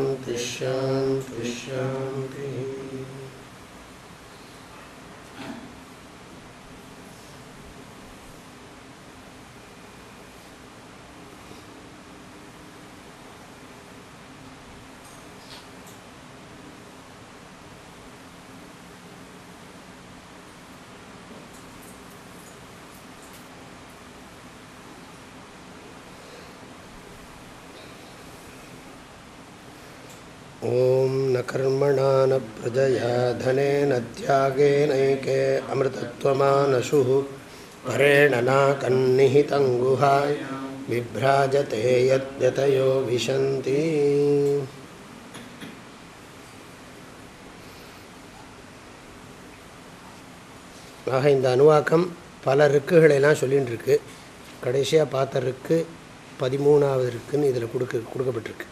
शान्ति शान्ति ॐ न कर्मणा न प्रजया धनेन त्यागेनैके अमृतत्वमानशुः परेण नाकन्निहितं गुहाय बिभ्राजते यद्यतयो विशन्ति ஆக இந்த அணுவாக்கம் பல ருக்குகளெல்லாம் சொல்லின்னு இருக்கு கடைசியாக பார்த்த ருக்கு பதிமூணாவது இருக்குன்னு இதில் கொடுக்க கொடுக்கப்பட்டிருக்கு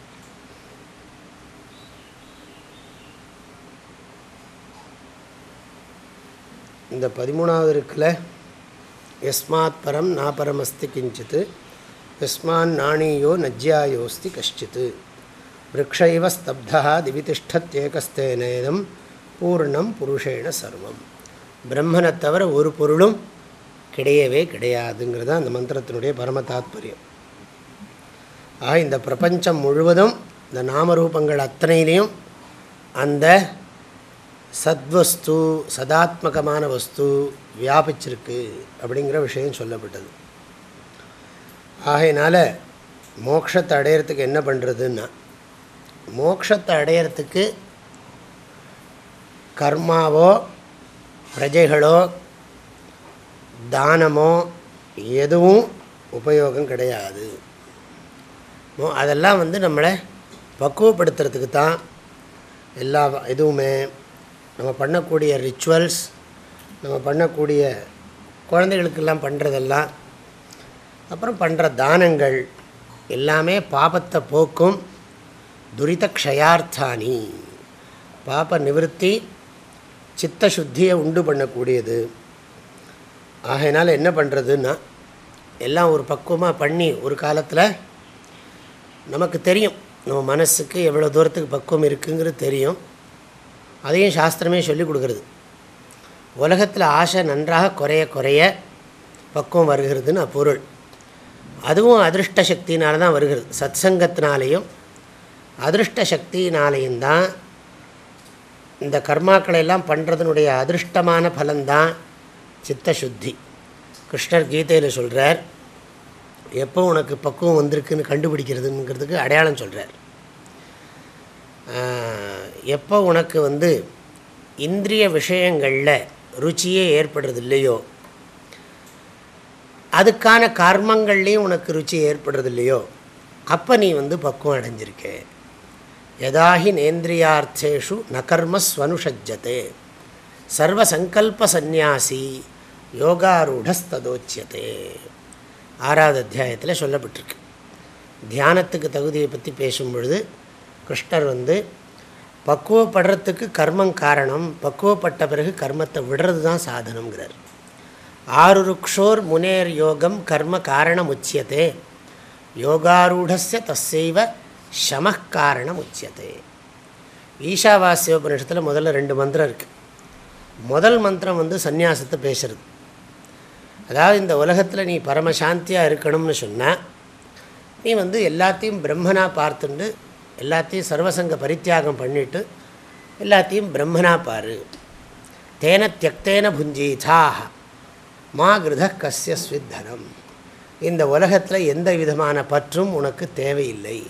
இந்த பதிமூணாவது இருக்குல்ல எஸ்மாத் பரம் நாபரமஸ்தி கிஞ்சித்து எஸ்மான் நாணீயோ நஜ்யாயோஸ்தி கஷ்டித்து. விரக்ஷைவ ஸ்தப்தா திவிதிஷ்டத்யேகஸ்தேனேதம் பூர்ணம் புருஷேண சர்வம். பிரம்மனை தவிர ஒரு பொருளும் கிடையவே கிடையாதுங்கிறது தான் அந்த மந்திரத்தினுடைய பரம தாத்பரியம். ஆக இந்த பிரபஞ்சம் முழுவதும் இந்த நாமரூபங்கள் அத்தனையிலையும் அந்த சத்வஸ்து சதாத்மகமான வஸ்து வியாபிச்சிருக்கு அப்படிங்கிற விஷயம் சொல்லப்பட்டது. ஆகையினால் மோக்ஷத்தை அடையிறதுக்கு என்ன பண்ணுறதுன்னா மோக்ஷத்தை அடையிறதுக்கு கர்மாவோ பிரஜைகளோ தானமோ எதுவும் உபயோகம் கிடையாது. அதெல்லாம் வந்து நம்மளை பக்குவப்படுத்துறதுக்கு தான் எல்லா இதுவுமே நம்ம பண்ணக்கூடிய ரிச்சுவல்ஸ் நம்ம பண்ணக்கூடிய குழந்தைகளுக்கெல்லாம் பண்ணுறதெல்லாம் அப்புறம் பண்ணுற தானங்கள் எல்லாமே பாபத்தை போக்கும் துரித க்ஷயார்த்தானி பாப நிவர்த்தி சித்த சுத்தியை உண்டு பண்ணக்கூடியது. ஆகையினால் என்ன பண்ணுறதுன்னா எல்லாம் ஒரு பக்குவமாக பண்ணி ஒரு காலத்தில் நமக்கு தெரியும். நம்ம மனசுக்கு எவ்வளோ தூரத்துக்கு பக்குவம் இருக்குங்கிறது தெரியும். அதையும் சாஸ்திரமே சொல்லிக் கொடுக்குறது. உலகத்தில் ஆசை நன்றாக குறைய குறைய பக்குவம் வருகிறதுன்னு பொருள் அதுவும் அதிருஷ்ட சக்தினால தான் வருகிறது. சத் சங்கத்தினாலேயும் அதிருஷ்ட சக்தினாலேயும் தான் இந்த கர்மாக்களை எல்லாம் பண்ணுறதுனுடைய அதிருஷ்டமான பலன்தான் சித்த சுத்தி கிருஷ்ணர் கீதையில் சொல்கிறார் எப்போ உனக்கு பக்குவம் வந்திருக்குன்னு கண்டுபிடிக்கிறதுங்கிறதுக்கு அடையாளம் சொல்கிறார் எப்போ உனக்கு வந்து இந்திரிய விஷயங்களில் ருச்சியே ஏற்படுறது இல்லையோ அதுக்கான கர்மங்கள்லேயும் உனக்கு ருச்சி ஏற்படுறது இல்லையோ அப்போ நீ வந்து பக்குவம் அடைஞ்சிருக்க. யதாஹி நேந்திரியார்த்தேஷு நகர்மஸ்வனுஷஜ்ஜத்தே சர்வசங்கல்ப சந்நியாசி யோகாரூடஸ்ததோச்சியதே. ஆறாவது அத்தியாயத்தில் சொல்லப்பட்டிருக்கு. தியானத்துக்கு தகுதியை பற்றி பேசும்பொழுது கிருஷ்ணர் வந்து பக்குவப்படுறதுக்கு கர்மம் காரணம் பக்குவப்பட்ட பிறகு கர்மத்தை விடுறது தான் சாதனங்கிறார் ஆறு ருக்ஷோர் முனேர் யோகம் கர்ம காரணம் உச்சியத்தே யோகாரூடஸ்ய தசைவ சம காரணம் உச்சியத்தே ஈஷாவாசியோபனிஷத்தில் முதல்ல ரெண்டு மந்திரம் இருக்குது முதல் மந்திரம் வந்து சந்நியாசத்தை பேசுறது. அதாவது இந்த உலகத்தில் நீ பரமசாந்தியாக இருக்கணும்னு சொன்னால் நீ வந்து எல்லாத்தையும் பிரம்மனாக பார்த்துண்டு எல்லாத்தையும் சர்வசங்க பரித்தியாகம் பண்ணிவிட்டு எல்லாத்தையும் பிரம்மனா பாரு. தேன தியக்தேன புஞ்சீதாக மா கிருத கசிய ஸ்வித்தனம். இந்த உலகத்தில் எந்த விதமான பற்றும் உனக்கு தேவையில்லை.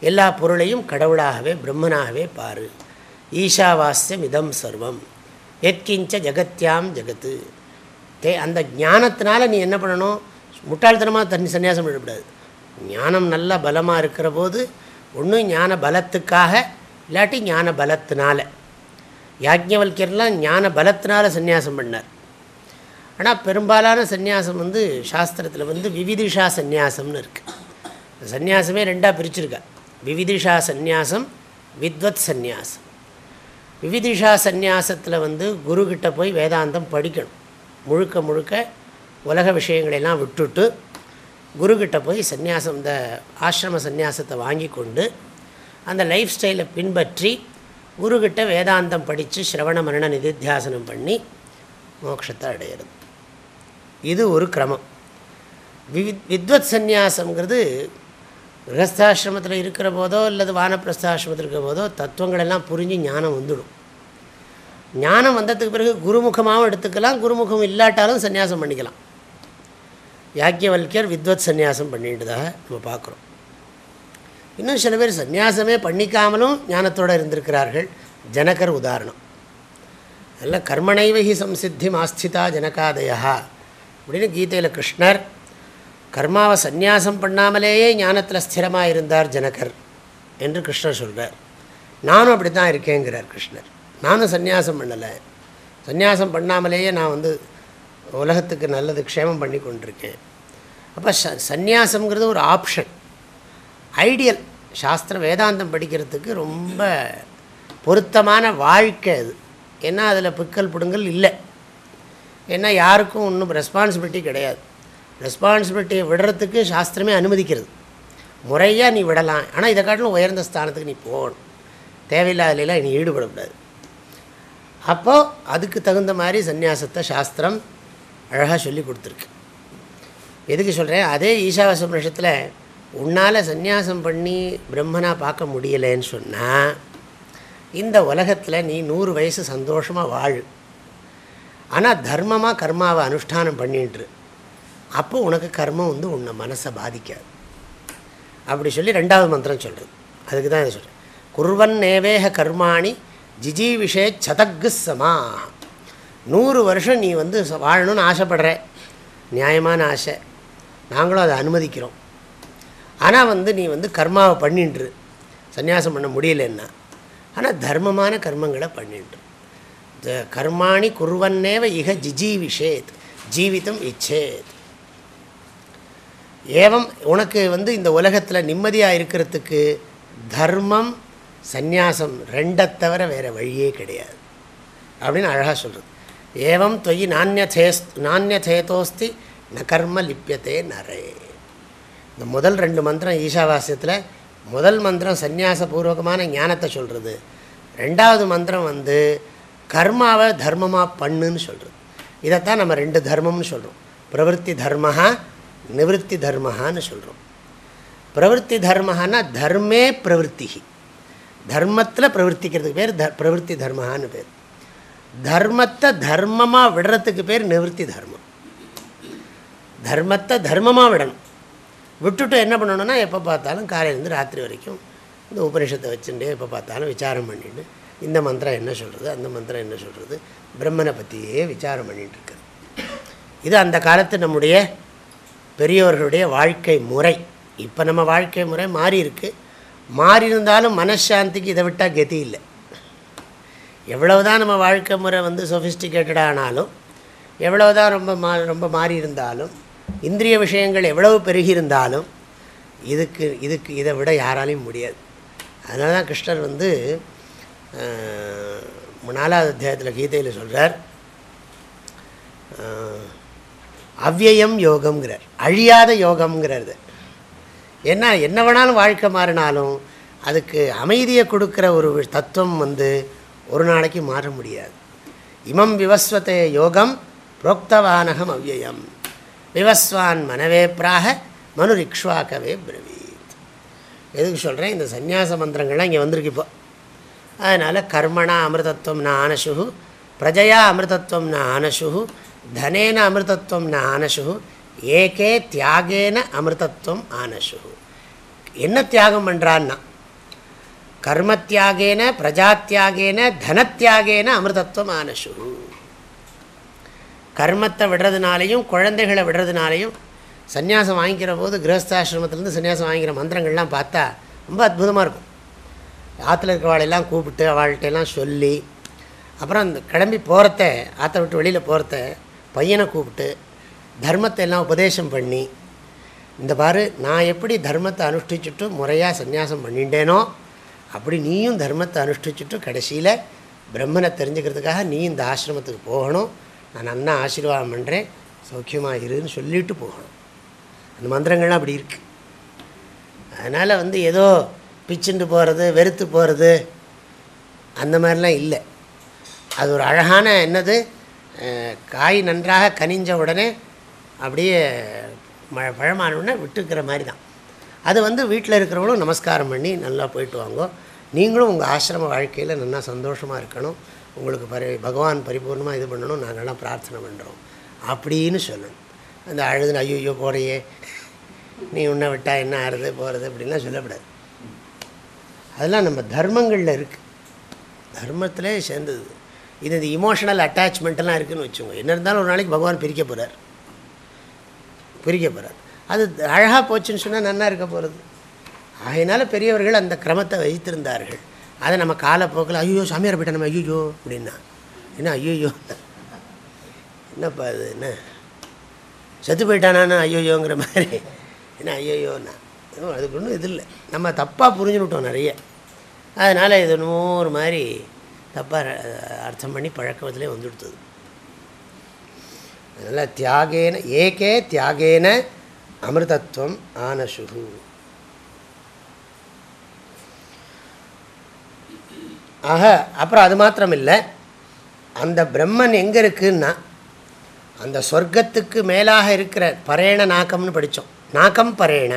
எல்லா பொருளையும் கடவுளாகவே பிரம்மனாகவே பாரு. ஈஷாவாஸ்யம் இதம் சர்வம். எத்கிஞ்ச ஜகத்யாம் ஜகத்து. தே அந்த ஞானத்தினால நீ என்ன பண்ணணும்? முட்டாள்தனமாக தண்ணி சன்னியாசம் விடக்கூடாது. ஞானம் நல்ல பலமாக இருக்கிற போது ஒன்றும் ஞான பலத்துக்காக இல்லாட்டி ஞான பலத்தினால யாஜ்ஞவல்யர்லாம் ஞான பலத்தினால சந்நியாசம் பண்ணார். ஆனால் பெரும்பாலான சந்நியாசம் வந்து சாஸ்திரத்தில் வந்து விவிதிஷா சந்நியாசம்னு இருக்குது சந்நியாசமே ரெண்டாக பிரிச்சிருக்கா. விவிதிஷா சந்நியாசம் வித்வத் சந்நியாசம். விவிதிஷா சந்நியாசத்தில் வந்து குருக்கிட்ட போய் வேதாந்தம் படிக்கணும். முழுக்க முழுக்க உலக விஷயங்களெல்லாம் விட்டுட்டு குருக்கிட்ட போய் சந்நியாசம் இந்த ஆசிரம சந்நியாசத்தை வாங்கி கொண்டு அந்த லைஃப் ஸ்டைலை பின்பற்றி குருக்கிட்ட வேதாந்தம் படித்து ஸ்ரவண மரண நிதித்தியாசனம் பண்ணி மோட்சத்தை அடையிறது. இது ஒரு கிரமம். வித் வித்வத் சந்நியாசங்கிறது கிரகஸ்தாசிரமத்தில் இருக்கிற போதோ அல்லது வானப்பிரஸ்தாசிரமத்தில் இருக்கிற போதோ தத்துவங்களெல்லாம் புரிஞ்சு ஞானம் வந்துடும். ஞானம் வந்ததுக்கு பிறகு குருமுகமாகவும் எடுத்துக்கலாம் குருமுகம் இல்லாட்டாலும் சன்னியாசம் பண்ணிக்கலாம். யாக்கியவல்யர் வித்வத் சந்நியாசம் பண்ணிட்டுதாக நம்ம பார்க்குறோம். இன்னும் சில பேர் சந்நியாசமே பண்ணிக்காமலும் ஞானத்தோடு இருந்திருக்கிறார்கள். ஜனகர் உதாரணம். அதில் கர்மனைவகி சம்சித்தி மாஸ்திதா ஜனகாதயா. அப்படின்னு கீதையில் கிருஷ்ணர் கர்மாவை சந்நியாசம் பண்ணாமலேயே ஞானத்தில் ஸ்திரமாக இருந்தார் ஜனகர் என்று கிருஷ்ணர் சொல்கிறார் நானும் அப்படி தான் இருக்கேங்கிறார் கிருஷ்ணர். நானும் சந்நியாசம் பண்ணலை. சந்நியாசம் பண்ணாமலேயே நான் வந்து உலகத்துக்கு நல்லது க்ஷேமம் பண்ணி கொண்டிருக்கேன். அப்போ ச சந்நியாசங்கிறது ஒரு ஆப்ஷன் ஐடியல் சாஸ்திரம் வேதாந்தம் படிக்கிறதுக்கு ரொம்ப பொருத்தமான வாழ்க்கை அது. ஏன்னா அதில் பிக்கல் புடுங்கல் இல்லை. ஏன்னா யாருக்கும் ஒன்றும் ரெஸ்பான்சிபிலிட்டி கிடையாது. ரெஸ்பான்சிபிலிட்டியை விடுறதுக்கு சாஸ்திரமே அனுமதிக்கிறது. முறையாக நீ விடலாம். ஆனால் இதை காட்டிலும் உயர்ந்த ஸ்தானத்துக்கு நீ போகணும். தேவையில்லாதலாம் நீ ஈடுபடக்கூடாது. அப்போது அதுக்கு தகுந்த மாதிரி சந்நியாசத்தை சாஸ்திரம் அழகாக சொல்லி கொடுத்துருக்கு. எதுக்கு சொல்கிறேன் அதே ஈஷாவாசோபனிஷத்தில் உன்னால் சந்நியாசம் பண்ணி பிரம்மனாக பார்க்க முடியலைன்னு சொன்னால் இந்த உலகத்தில் நீ நூறு வயசு சந்தோஷமாக வாழ். ஆனால் தர்மமாக கர்மாவை அனுஷ்டானம் பண்ணிட்டுரு அப்போ உனக்கு கர்மம் வந்து உன்னை மனசை பாதிக்காது. அப்படி சொல்லி ரெண்டாவது மந்திரம் சொல்கிறது அதுக்கு தான் இதை சொல்கிறேன் குர்வன் நேவேக கர்மாணி ஜிஜி விஷே சதக்கு சமா நூறு வருஷம் நீ வந்து வாழணும்னு ஆசைப்படுற. நியாயமான ஆசை. நாங்களும் அதை அனுமதிக்கிறோம். ஆனால் வந்து நீ வந்து கர்மாவை பண்ணின்று. சன்னியாசம் பண்ண முடியலன்னா. ஆனால் தர்மமான கர்மங்களை பண்ணின்று. த- கர்மாணி குருவன்னேவ இக ஜிஜீவிஷேத். ஜீவிதம் இச்சேத். ஏவம் உனக்கு வந்து இந்த உலகத்தில் நிம்மதியாக இருக்கிறதுக்கு தர்மம் சந்நியாசம் ரெண்டை தவிர வேறு வழியே கிடையாது. அப்படின்னு அழகாக சொல்கிறது ஏவம் தொயி நானியதேஸ் நானியதேதோஸ்தி ந கர்ம லிப்பியத்தே நரே இந்த முதல் ரெண்டு மந்திரம் ஈஷாவாசியத்தில் முதல் மந்திரம் சந்நியாசபூர்வகமான ஞானத்தை சொல்கிறது ரெண்டாவது மந்திரம் வந்து கர்மாவை தர்மமாக பண்ணுன்னு சொல்கிறது இதைத்தான் நம்ம ரெண்டு தர்மம்னு சொல்கிறோம் பிரவருத்தி தர்மஹா நிவத்தி தர்மஹான்னு சொல்கிறோம் பிரவருத்தி தர்மஹான்னா தர்மே பிரவருத்தி தர்மத்தில் பிரவர்த்திக்கிறதுக்கு பேர் த பிரவருத்தி தர்மஹான்னு பேர். தர்மத்தை தர்மமாக விடுறதுக்கு பேர் நிவர்த்தி தர்மம். தர்மத்தை தர்மமாக விடணும். விட்டுட்டு என்ன பண்ணணும்னா எப்போ பார்த்தாலும் காலையிலேருந்து ராத்திரி வரைக்கும் இந்த உபனிஷத்தை வச்சுட்டு எப்போ பார்த்தாலும் விசாரம் பண்ணிட்டு இந்த மந்திரம் என்ன சொல்கிறது அந்த மந்திரம் என்ன சொல்கிறது பிரம்மனை பற்றியே விசாரம் பண்ணிட்டு இருக்குது இது அந்த காலத்து நம்முடைய பெரியவர்களுடைய வாழ்க்கை முறை. இப்போ நம்ம வாழ்க்கை முறை மாறி இருக்குது மாறி இருந்தாலும் மனசாந்திக்கு இதை விட்டால் கதி இல்லை. எவ்வளவுதான் நம்ம வாழ்க்கை முறை வந்து சொஃபிஸ்டிகேட்டடாக ஆனாலும் எவ்வளவுதான் ரொம்ப மா ரொம்ப மாறி இருந்தாலும் இந்திரிய விஷயங்கள் எவ்வளவு பெருகியிருந்தாலும் இதுக்கு இதுக்கு இதை விட யாராலையும் முடியாது. அதனால தான் கிருஷ்ணர் வந்து நாலாவது அத்தியாயத்தில் கீதையில் சொல்கிறார் அவ்வியம் யோகம்ங்கிறார். அழியாத யோகம்ங்கிறது ஏன்னா என்ன வேணாலும் வாழ்க்கை மாறினாலும் அதுக்கு அமைதியை கொடுக்குற ஒரு தத்துவம் வந்து ஒரு நாளைக்கு மாற முடியாது. இமம் விவஸ்வத்தே யோகம் புரோக்தவானகம் அவ்யயம் விவஸ்வான் மனவே பிராக மனு ரிக்ஷ்வாக்கவே பிரவீத். எதுக்கு சொல்கிறேன் இந்த சந்நியாச மந்திரங்கள்லாம் இங்கே வந்திருக்கு இப்போ. அதனால் கர்மணா அமிர்தத்வம் ந ஆனசு பிரஜயா அமிர்தத்வம் ந ஆனசு தனேன அமிர்தத்வம் ந ஆனசு ஏகே தியாகேன அமிர்தத்வம் ஆனசுகு. என்ன தியாகம் பண்ணுறான்னா கர்மத்தியாகேன பிரஜாத்தியாகேன தனத்தியாகேன அமிர்தத்வம் ஆனசு கர்மத்தை விடுறதுனாலையும் குழந்தைகளை விடுறதுனாலையும் சந்நியாசம் வாங்கிக்கிற போது கிரகஸ்தாசிரமத்திலேருந்து சன்னியாசம் வாங்கிக்கிற மந்திரங்கள்லாம் பார்த்தா ரொம்ப அற்புதமாக இருக்கும். ஆற்றுல இருக்கிறவாளெல்லாம் கூப்பிட்டு அவள்கிட்ட எல்லாம் சொல்லி அப்புறம் அந்த கிளம்பி போகிறத ஆற்றை விட்டு வெளியில் போகிறத பையனை கூப்பிட்டு தர்மத்தை எல்லாம் உபதேசம் பண்ணி இந்த பாரு நான் எப்படி தர்மத்தை அனுஷ்டிச்சுட்டு முறையாக சந்நியாசம் பண்ணிட்டேனோ அப்படி நீயும் தர்மத்தை அனுஷ்டிச்சுட்டு கடைசியில் பிரம்மனை தெரிஞ்சுக்கிறதுக்காக நீ இந்த ஆசிரமத்துக்கு போகணும். நான் நன்னா ஆசீர்வாதம் பண்ணுறேன் சௌக்கியமாக இருன்னு சொல்லிட்டு போகணும். அந்த மந்திரங்கள்லாம் அப்படி இருக்குது அதனால் வந்து ஏதோ பிச்சுண்டு போகிறது வெறுத்து போகிறது அந்த மாதிரிலாம் இல்லை. அது ஒரு அழகான என்னது? காய் நன்றாக கனிஞ்ச உடனே அப்படியே மழை பழமான உடனே விட்டுக்கிற மாதிரி தான். அது வந்து வீட்டில் இருக்கிறவங்களும் நமஸ்காரம் பண்ணி நல்லா போயிட்டு வாங்கோ. நீங்களும் உங்கள் ஆசிரம வாழ்க்கையில் நல்லா சந்தோஷமாக இருக்கணும். உங்களுக்கு பரி பகவான் பரிபூர்ணமாக இது பண்ணணும். நாங்கள்லாம் பிரார்த்தனை பண்ணுறோம் அப்படின்னு சொல்லணும். அந்த அழுதுன்னு ஐயோ போகிறையே நீ உன்னை விட்டால் என்ன ஆறுது போகிறது அப்படின்லாம் சொல்லக்கூடாது. அதெல்லாம் நம்ம தர்மங்களில் இருக்குது தர்மத்திலே சேர்ந்தது. இது இந்த இமோஷனல் அட்டாச்மெண்ட்டெல்லாம் இருக்குதுன்னு வச்சுக்கோங்க. என்ன இருந்தாலும் ஒரு நாளைக்கு பகவான் பிரிக்க போகிறார் பிரிக்க போகிறார் அது அழகாக போச்சுன்னு சொன்னால் நன்னா இருக்க போகிறது ஆகையினால பெரியவர்கள் அந்த கிரமத்தை வைத்திருந்தார்கள். அதை நம்ம காலப்போக்கில் ஐயோ சாமியார் போயிட்டா நம்ம ஐயோ அப்படின்னா. என்ன ஐயோ என்னப்பா அது என்ன? செத்து போயிட்டானா ஐயோயோங்கிற மாதிரி. என்ன ஐயோயோன்னா? அதுக்கு ஒன்றும் இது இல்லை. நம்ம தப்பாக புரிஞ்சுக்கிட்டோம் நிறைய. அதனால் இது என்னமோ ஒரு மாதிரி தப்பாக அர்த்தம் பண்ணி பழக்கத்திலே வந்துடுத்தது அதனால் தியாகேன ஏகே தியாகேன அமிர்தத்துவம் ஆனசுகு ஆக அப்புறம் அது மாத்திரம் இல்லை அந்த பிரம்மன் எங்கே இருக்குன்னா அந்த சொர்க்கத்துக்கு மேலாக இருக்கிற பரேண நாக்கம்னு படித்தோம் நாக்கம் பரேண.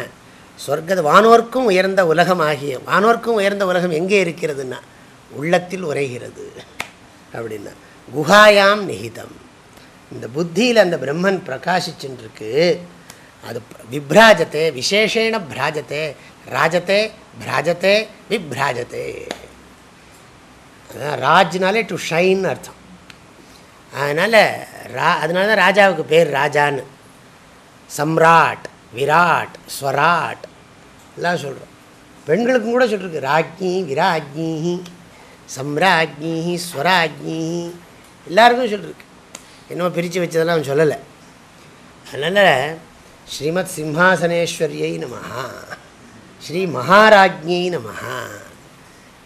சொர்க்கது வானோர்க்கும் உயர்ந்த உலகம் ஆகிய வானோர்க்கும் உயர்ந்த உலகம் எங்கே இருக்கிறதுன்னா உள்ளத்தில் உரைகிறது அப்படின்னா குஹாயாம் நிகிதம். இந்த புத்தியில் அந்த பிரம்மன் பிரகாசிச்சுருக்கு அது விப்ராஜத்தே விசேஷேண பிராஜத்தே ராஜத்தே பிராஜத்தே விப்ராஜத்தே. அதான் ராஜ்னாலே டு ஷைன் அர்த்தம். அதனால் ரா அதனால தான் ராஜாவுக்கு பேர் ராஜான்னு. சம்ராட் விராட் ஸ்வராட் எல்லாம் சொல்கிறோம் பெண்களுக்கும் கூட சொல்லிருக்கு ராஜ்ஞி விராஜ்ஞி சம்ராஜ்ஞி ஸ்வராஜ்ஞி எல்லாருக்கும் சொல்லிருக்கு. என்னமோ பிரித்து வச்சதெல்லாம் அவன் சொல்லலை. அதனால் ஸ்ரீமத் சிம்ஹாசனேஸ்வரியை நமஹா. ஸ்ரீ மகாராஜ்யை நமஹா.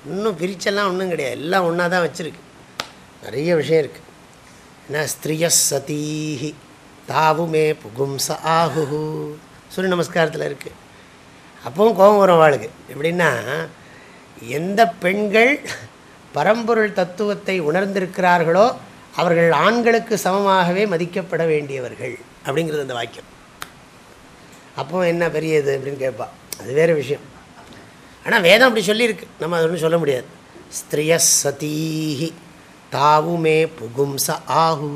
இன்னும் பிரிச்செல்லாம் ஒன்றும் கிடையாது. எல்லாம் ஒன்றா தான் வச்சுருக்கு. நிறைய விஷயம் இருக்குது என்ன? ஸ்திரிய சதீஹி. தாவுமே புகும்ச ஆஹு சூரிய நமஸ்காரத்தில் இருக்குது அப்பவும் கோபம் வரும் வாழ்க்கை எப்படின்னா எந்த பெண்கள் பரம்பொருள் தத்துவத்தை உணர்ந்திருக்கிறார்களோ அவர்கள் ஆண்களுக்கு சமமாகவே மதிக்கப்பட வேண்டியவர்கள். அப்படிங்கிறது அந்த வாக்கியம். அப்போ என்ன பெரியது அப்படின்னு கேட்பாள் அது வேறு விஷயம். ஆனால் வேதம் அப்படி சொல்லியிருக்கு. நம்ம அது ஒன்றும் சொல்ல முடியாது. ஸ்திரிய சதீஹி தாவுமே புகும்ச ஆஹு.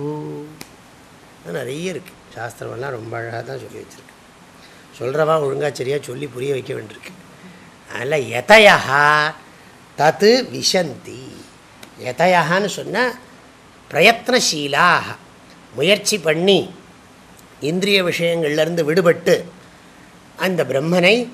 நிறைய இருக்குது சாஸ்திரமெல்லாம் ரொம்ப அழகாக தான் சொல்லி வச்சுருக்கு. சொல்கிறவா ஒழுங்காக சரியாக சொல்லி புரிய வைக்க வேண்டியிருக்கு. அதில் எதையா தத்து விஷந்தி. எதையான்னு சொன்னால் பிரயத்னசீலாக முயற்சி பண்ணி இந்திரிய விஷயங்கள்லேருந்து விடுபட்டு அந்த பிரம்மனை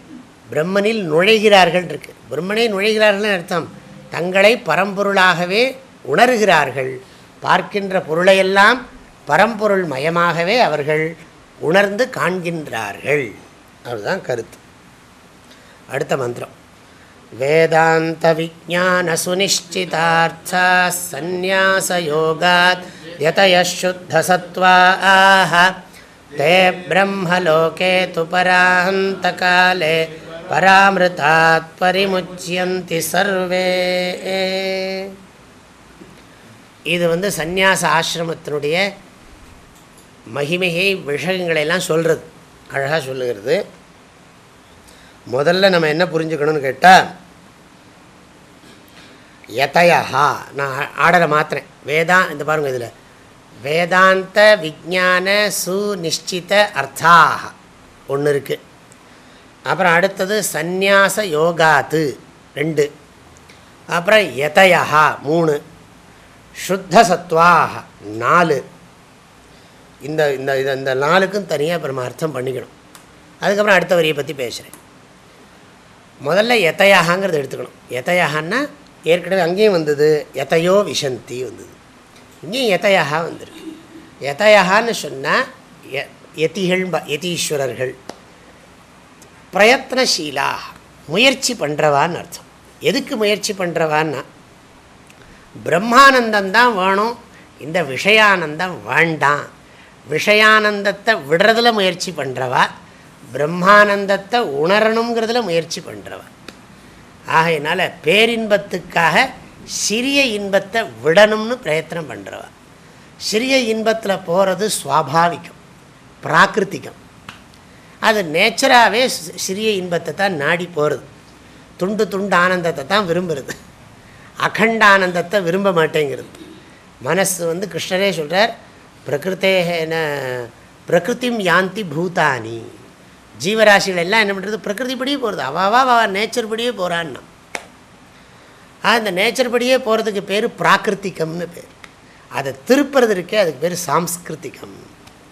பிரம்மனில் நுழைகிறார்கள் இருக்கு பிரம்மனை நுழைகிறார்கள் அர்த்தம். தங்களை பரம்பொருளாகவே உணர்கிறார்கள். பார்க்கின்ற பொருளையெல்லாம் பரம்பொருள் மயமாகவே அவர்கள் உணர்ந்து காண்கின்றார்கள். அதுதான் கருத்து. அடுத்த மந்திரம். வேதாந்த விஜான சுனிஷ்டிதார்த்தா சந்நியாச யோகாத் யதயசுத்த சத்வா ஆஹா பிரம்மலோகே து பராந்த காலே சர்வே இது வந்து சந்நியாச ஆசிரமத்தினுடைய மகிமையை விஷயங்களையெல்லாம் சொல்கிறது அழகாக சொல்லுகிறது. முதல்ல நம்ம என்ன புரிஞ்சுக்கணும்னு கேட்டால் எதையா நான் ஆர்டரை மாத்திரேன் வேதா இந்த பாருங்கள் இதில். வேதாந்த விஜான சுநிஷ்டித அர்த்தாக. ஒன்று இருக்குது அப்புறம் அடுத்தது சந்நியாச யோகாத்து ரெண்டு. அப்புறம் எதையா மூணு. சுத்த சத்வாக நாலு. இந்த இந்த இது இந்த நாளுக்கும் தனியாக அப்புறம் அர்த்தம் பண்ணிக்கணும். அதுக்கப்புறம் அடுத்த வரியை பற்றி பேசுகிறேன் முதல்ல எத்தையாகங்கிறத எடுத்துக்கணும். எத்தையாகன்னா ஏற்கனவே அங்கேயும் வந்தது. எத்தையோ விஷந்தி வந்தது. இங்கேயும் எதையாக வந்திருக்கு? எத்தையான்னு சொன்னால் எதிகள் எதீஸ்வரர்கள். பிரயத்னசீலா முயற்சி பண்ணுறவான்னு அர்த்தம். எதுக்கு முயற்சி பண்ணுறவான்னா பிரம்மானந்தம் தான் வேணும் இந்த விஷயானந்தம் வேண்டாம். விஷயானந்தத்தை விடுறதுல முயற்சி பண்ணுறவா பிரம்மானந்தத்தை உணரணுங்கிறதுல முயற்சி பண்ணுறவா ஆகையினால பேரின்பத்துக்காக சிறிய இன்பத்தை விடணும்னு பிரயத்தனம் பண்ணுறவா சிறிய இன்பத்தில் போகிறது சுவாபாவிகம் பிராகிருத்திகம். அது நேச்சராகவே சிறிய இன்பத்தை தான் நாடி போகிறது துண்டு துண்டு ஆனந்தத்தை தான் விரும்புகிறது அகண்ட ஆனந்தத்தை விரும்ப மாட்டேங்கிறது. மனசு வந்து கிருஷ்ணரே சொல்கிறார் பிரகிருத்தேன பிரகிருத்திம் யாந்தி பூதானி. ஜீவராசிகள் எல்லாம் என்ன பண்ணுறது பிரகிருதிப்படியே போகிறது அவாவா அவா நேச்சர் படியே போகிறான்னா அந்த நேச்சர் படியே போகிறதுக்கு பேர் பிராகிருத்திகம்னு பேர். அதை திருப்புறது இருக்கே அதுக்கு பேர் சாம்ஸ்கிருத்திகம்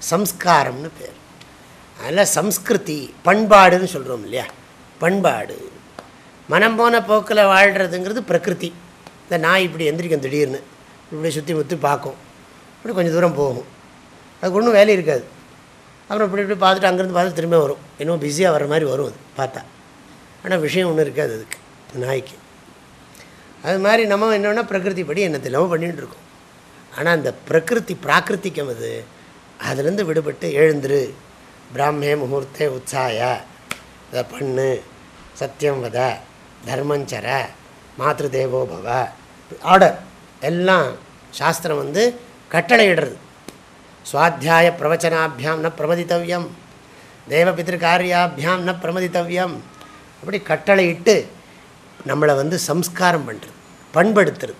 சம்ஸ்காரம்னு பேர். அதில் சம்ஸ்கிருதி பண்பாடுன்னு சொல்கிறோம் இல்லையா? பண்பாடு. மனம் போன போக்கில் வாழ்கிறதுங்கிறது பிரகிருதி. இந்த நாய் இப்படி எந்திரிக்கும் திடீர்னு. இப்படி சுற்றி முற்றி பார்க்கும். இப்படி கொஞ்சம் தூரம் போகும். அதுக்கு ஒன்றும் வேலை இருக்காது. அப்புறம் இப்படி இப்படி பார்த்துட்டு அங்கேருந்து பார்த்து திரும்ப வரும். இன்னும் பிஸியாக வர மாதிரி வரும் அது பார்த்தா. ஆனால் விஷயம் ஒன்றும் இருக்காது அதுக்கு நாய்க்கு. அது மாதிரி நம்ம என்னென்னா பிரகிருதி படி என்னத்தை லவ் பண்ணிகிட்டு இருக்கோம். ஆனால் அந்த பிரகிருதி பிராகிருத்திக்கம் அது. அதுலேருந்து விடுபட்டு எழுந்துரு. பிராமே முகூர்த்தே உற்சாய இதை பண்ணு. சத்தியம் வத. தர்மஞ்சர மாத்ரு தேவோபவ ஆர்டர். எல்லாம் சாஸ்திரம் வந்து கட்டளையிடுறது. சுவாத்தியாய பிரவச்சனாபியாம் ந பிரமதித்தவியம். தேவபித்திரு காரியாபியாம் ந பிரமதித்தவியம். அப்படி கட்டளையிட்டு நம்மளை வந்து சம்ஸ்காரம் பண்ணுறது பண்படுத்துறது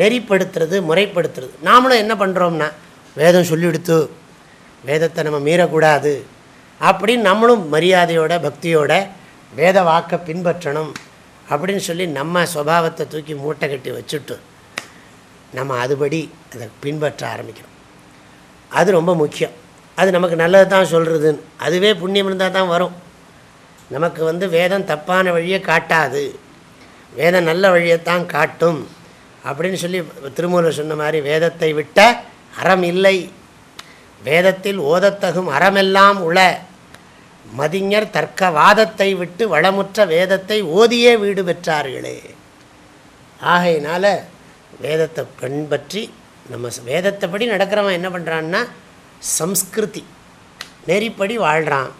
நெறிப்படுத்துறது முறைப்படுத்துறது. நாமளும் என்ன பண்ணுறோம்னா வேதம் சொல்லிவிடுத்து வேதத்தை நம்ம மீறக்கூடாது அப்படின்னு நம்மளும் மரியாதையோட பக்தியோட வேத வாக்கை பின்பற்றணும் அப்படின்னு சொல்லி நம்ம சுவாவத்தை தூக்கி மூட்டை கட்டி வச்சுட்டு நம்ம அதுபடி அதை பின்பற்ற ஆரம்பிக்கிறோம். அது ரொம்ப முக்கியம். அது நமக்கு நல்லது தான் சொல்கிறதுன்னு அதுவே புண்ணியம் இருந்தால் தான் வரும். நமக்கு வந்து வேதம் தப்பான வழியை காட்டாது. வேதம் நல்ல வழியைத்தான் காட்டும். அப்படின்னு சொல்லி திருமூலர் சொன்ன மாதிரி வேதத்தை விட்ட அறம் இல்லை. வேதத்தில் ஓதத்தகும் அறமெல்லாம் உள. மதிஞர் தர்க்க வாதத்தை விட்டு வளமுற்ற வேதத்தை ஓதியே வீடு பெற்றார்களே. ஆகையினால் வேதத்தை பின்பற்றி நம்ம வேதத்தைப்படி நடக்கிறவன் என்ன பண்ணுறான்னா சம்ஸ்கிருதி. நெறிப்படி வாழ்கிறான்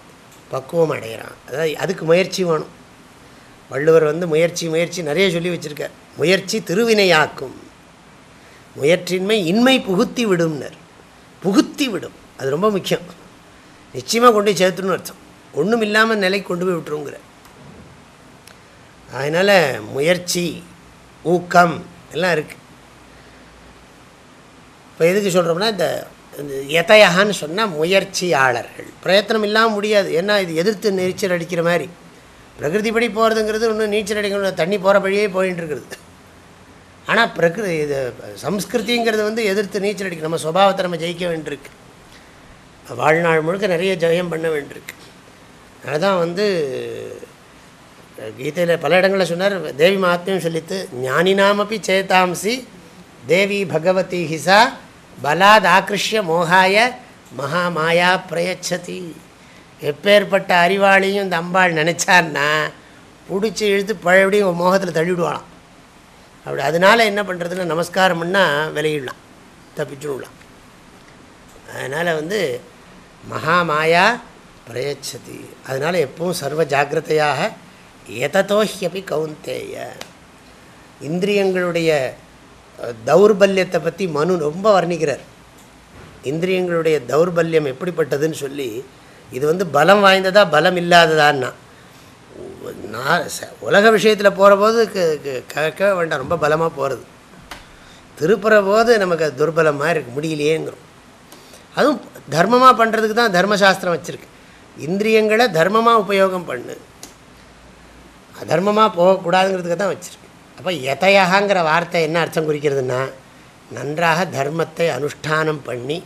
பக்குவம் அடைகிறான். அதாவது அதுக்கு முயற்சி வேணும். வள்ளுவர் வந்து முயற்சி முயற்சி நிறைய சொல்லி வச்சுருக்கார். முயற்சி திருவினையாக்கும். முயற்சின்மை இன்மை புகுத்தி விடும்னர். புகுத்தி விடும். அது ரொம்ப முக்கியம். நிச்சயமாக கொண்டு போய் சேர்த்துன்னு அர்த்தம். ஒன்றும் இல்லாமல் நிலை கொண்டு போய் விட்டுருங்கிற. அதனால் முயற்சி ஊக்கம் எல்லாம் இருக்குது இப்போ எதுக்கு சொல்கிறோம்னா இந்த எதையான்னு சொன்னால் முயற்சியாளர்கள். பிரயத்தனம் இல்லாமல் முடியாது. ஏன்னா இது எதிர்த்து நெரிச்சல் அடிக்கிற மாதிரி. பிரகிருதிப்படி போகிறதுங்கிறது ஒன்றும் நீச்சல் அடிக்கணும் தண்ணி போகிற வழியே போயின்னு இருக்கிறது ஆனால் பிரகிருதி இது சம்ஸ்கிருதிங்கிறது வந்து எதிர்த்து நீச்சல் அடிக்கணும் நம்ம சுபாவத்தை நம்ம ஜெயிக்க வேண்டியிருக்கு. வாழ்நாள் முழுக்க நிறைய ஜெயம் பண்ண வேண்டியிருக்கு. அதுதான் வந்து கீதையில் பல இடங்களில் சொன்னார் தேவி மகாத்மியம் சொல்லித்து ஞானினாமப்பி சேதாம்சி தேவி பகவதி ஹிசா பலாத் ஆக்ருஷ்ய மோகாய மகாமாயா பிரயச்சதி. எப்பேற்பட்ட அறிவாளியும் இந்த அம்பாள் நினச்சான்னா பிடிச்சி இழுத்து பழையபடியும் மோகத்தில் தள்ளிவிடுவாளாம். அப்படி அதனால் என்ன பண்ணுறதுன்னு நமஸ்காரம் பண்ணால் விலகிடலாம் தப்பிச்சுடலாம். அதனால் வந்து மகாமாயா பிரயச்சதி. அதனால் எப்பவும் சர்வ ஜாகிரதையாக எதத்தோஹியப்பி கவுந்தேய இந்திரியங்களுடைய தௌர்பல்யத்தை பற்றி மனு ரொம்ப வர்ணிக்கிறார். இந்திரியங்களுடைய தௌர்பல்யம் எப்படிப்பட்டதுன்னு சொல்லி இது வந்து பலம் வாய்ந்ததா பலம் இல்லாததான்னா. நான் உலக விஷயத்தில் போகிற போது கேட்க வேண்டாம். ரொம்ப பலமாக போகிறது திருப்புற போது நமக்கு அது துர்பலமாக இருக்குது முடியலையேங்கிறோம். அதுவும் தர்மமாக பண்ணுறதுக்கு தான் தர்மசாஸ்திரம் வச்சுருக்கு. இந்திரியங்களை தர்மமாக உபயோகம் பண்ணு. அதர்மமாக போகக்கூடாதுங்கிறதுக்கு தான் வச்சுருக்கு. அப்போ எதையாகங்கிற வார்த்தை என்ன அர்த்தம் குறிக்கிறதுனா நன்றாக தர்மத்தை அனுஷ்டானம் பண்ணி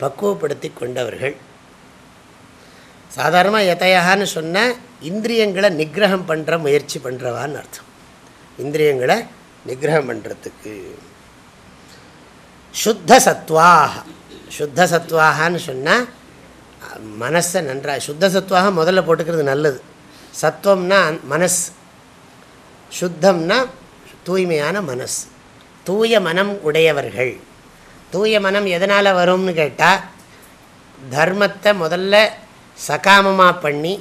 பக்குவப்படுத்தி கொண்டவர்கள் சாதாரணமாக எதையான்னு சொன்னால் இந்திரியங்களை நிகிரகம் பண்ணுற முயற்சி பண்ணுறவான்னு அர்த்தம். இந்திரியங்களை நிகிரகம் பண்ணுறதுக்கு சுத்த சத்வாக சுத்த சத்வாகான்னு சொன்னால் மனசை நன்றாக சுத்த சத்வாக முதல்ல போட்டுக்கிறது நல்லது. சத்துவம்னா மனஸ் சுத்தம்னா தூய்மையான மனஸ் தூய மனம் உடையவர்கள். தூய மனம் எதனால் வரும்னு கேட்டால் தர்மத்தை முதல்ல சகாமமாக பண்ணி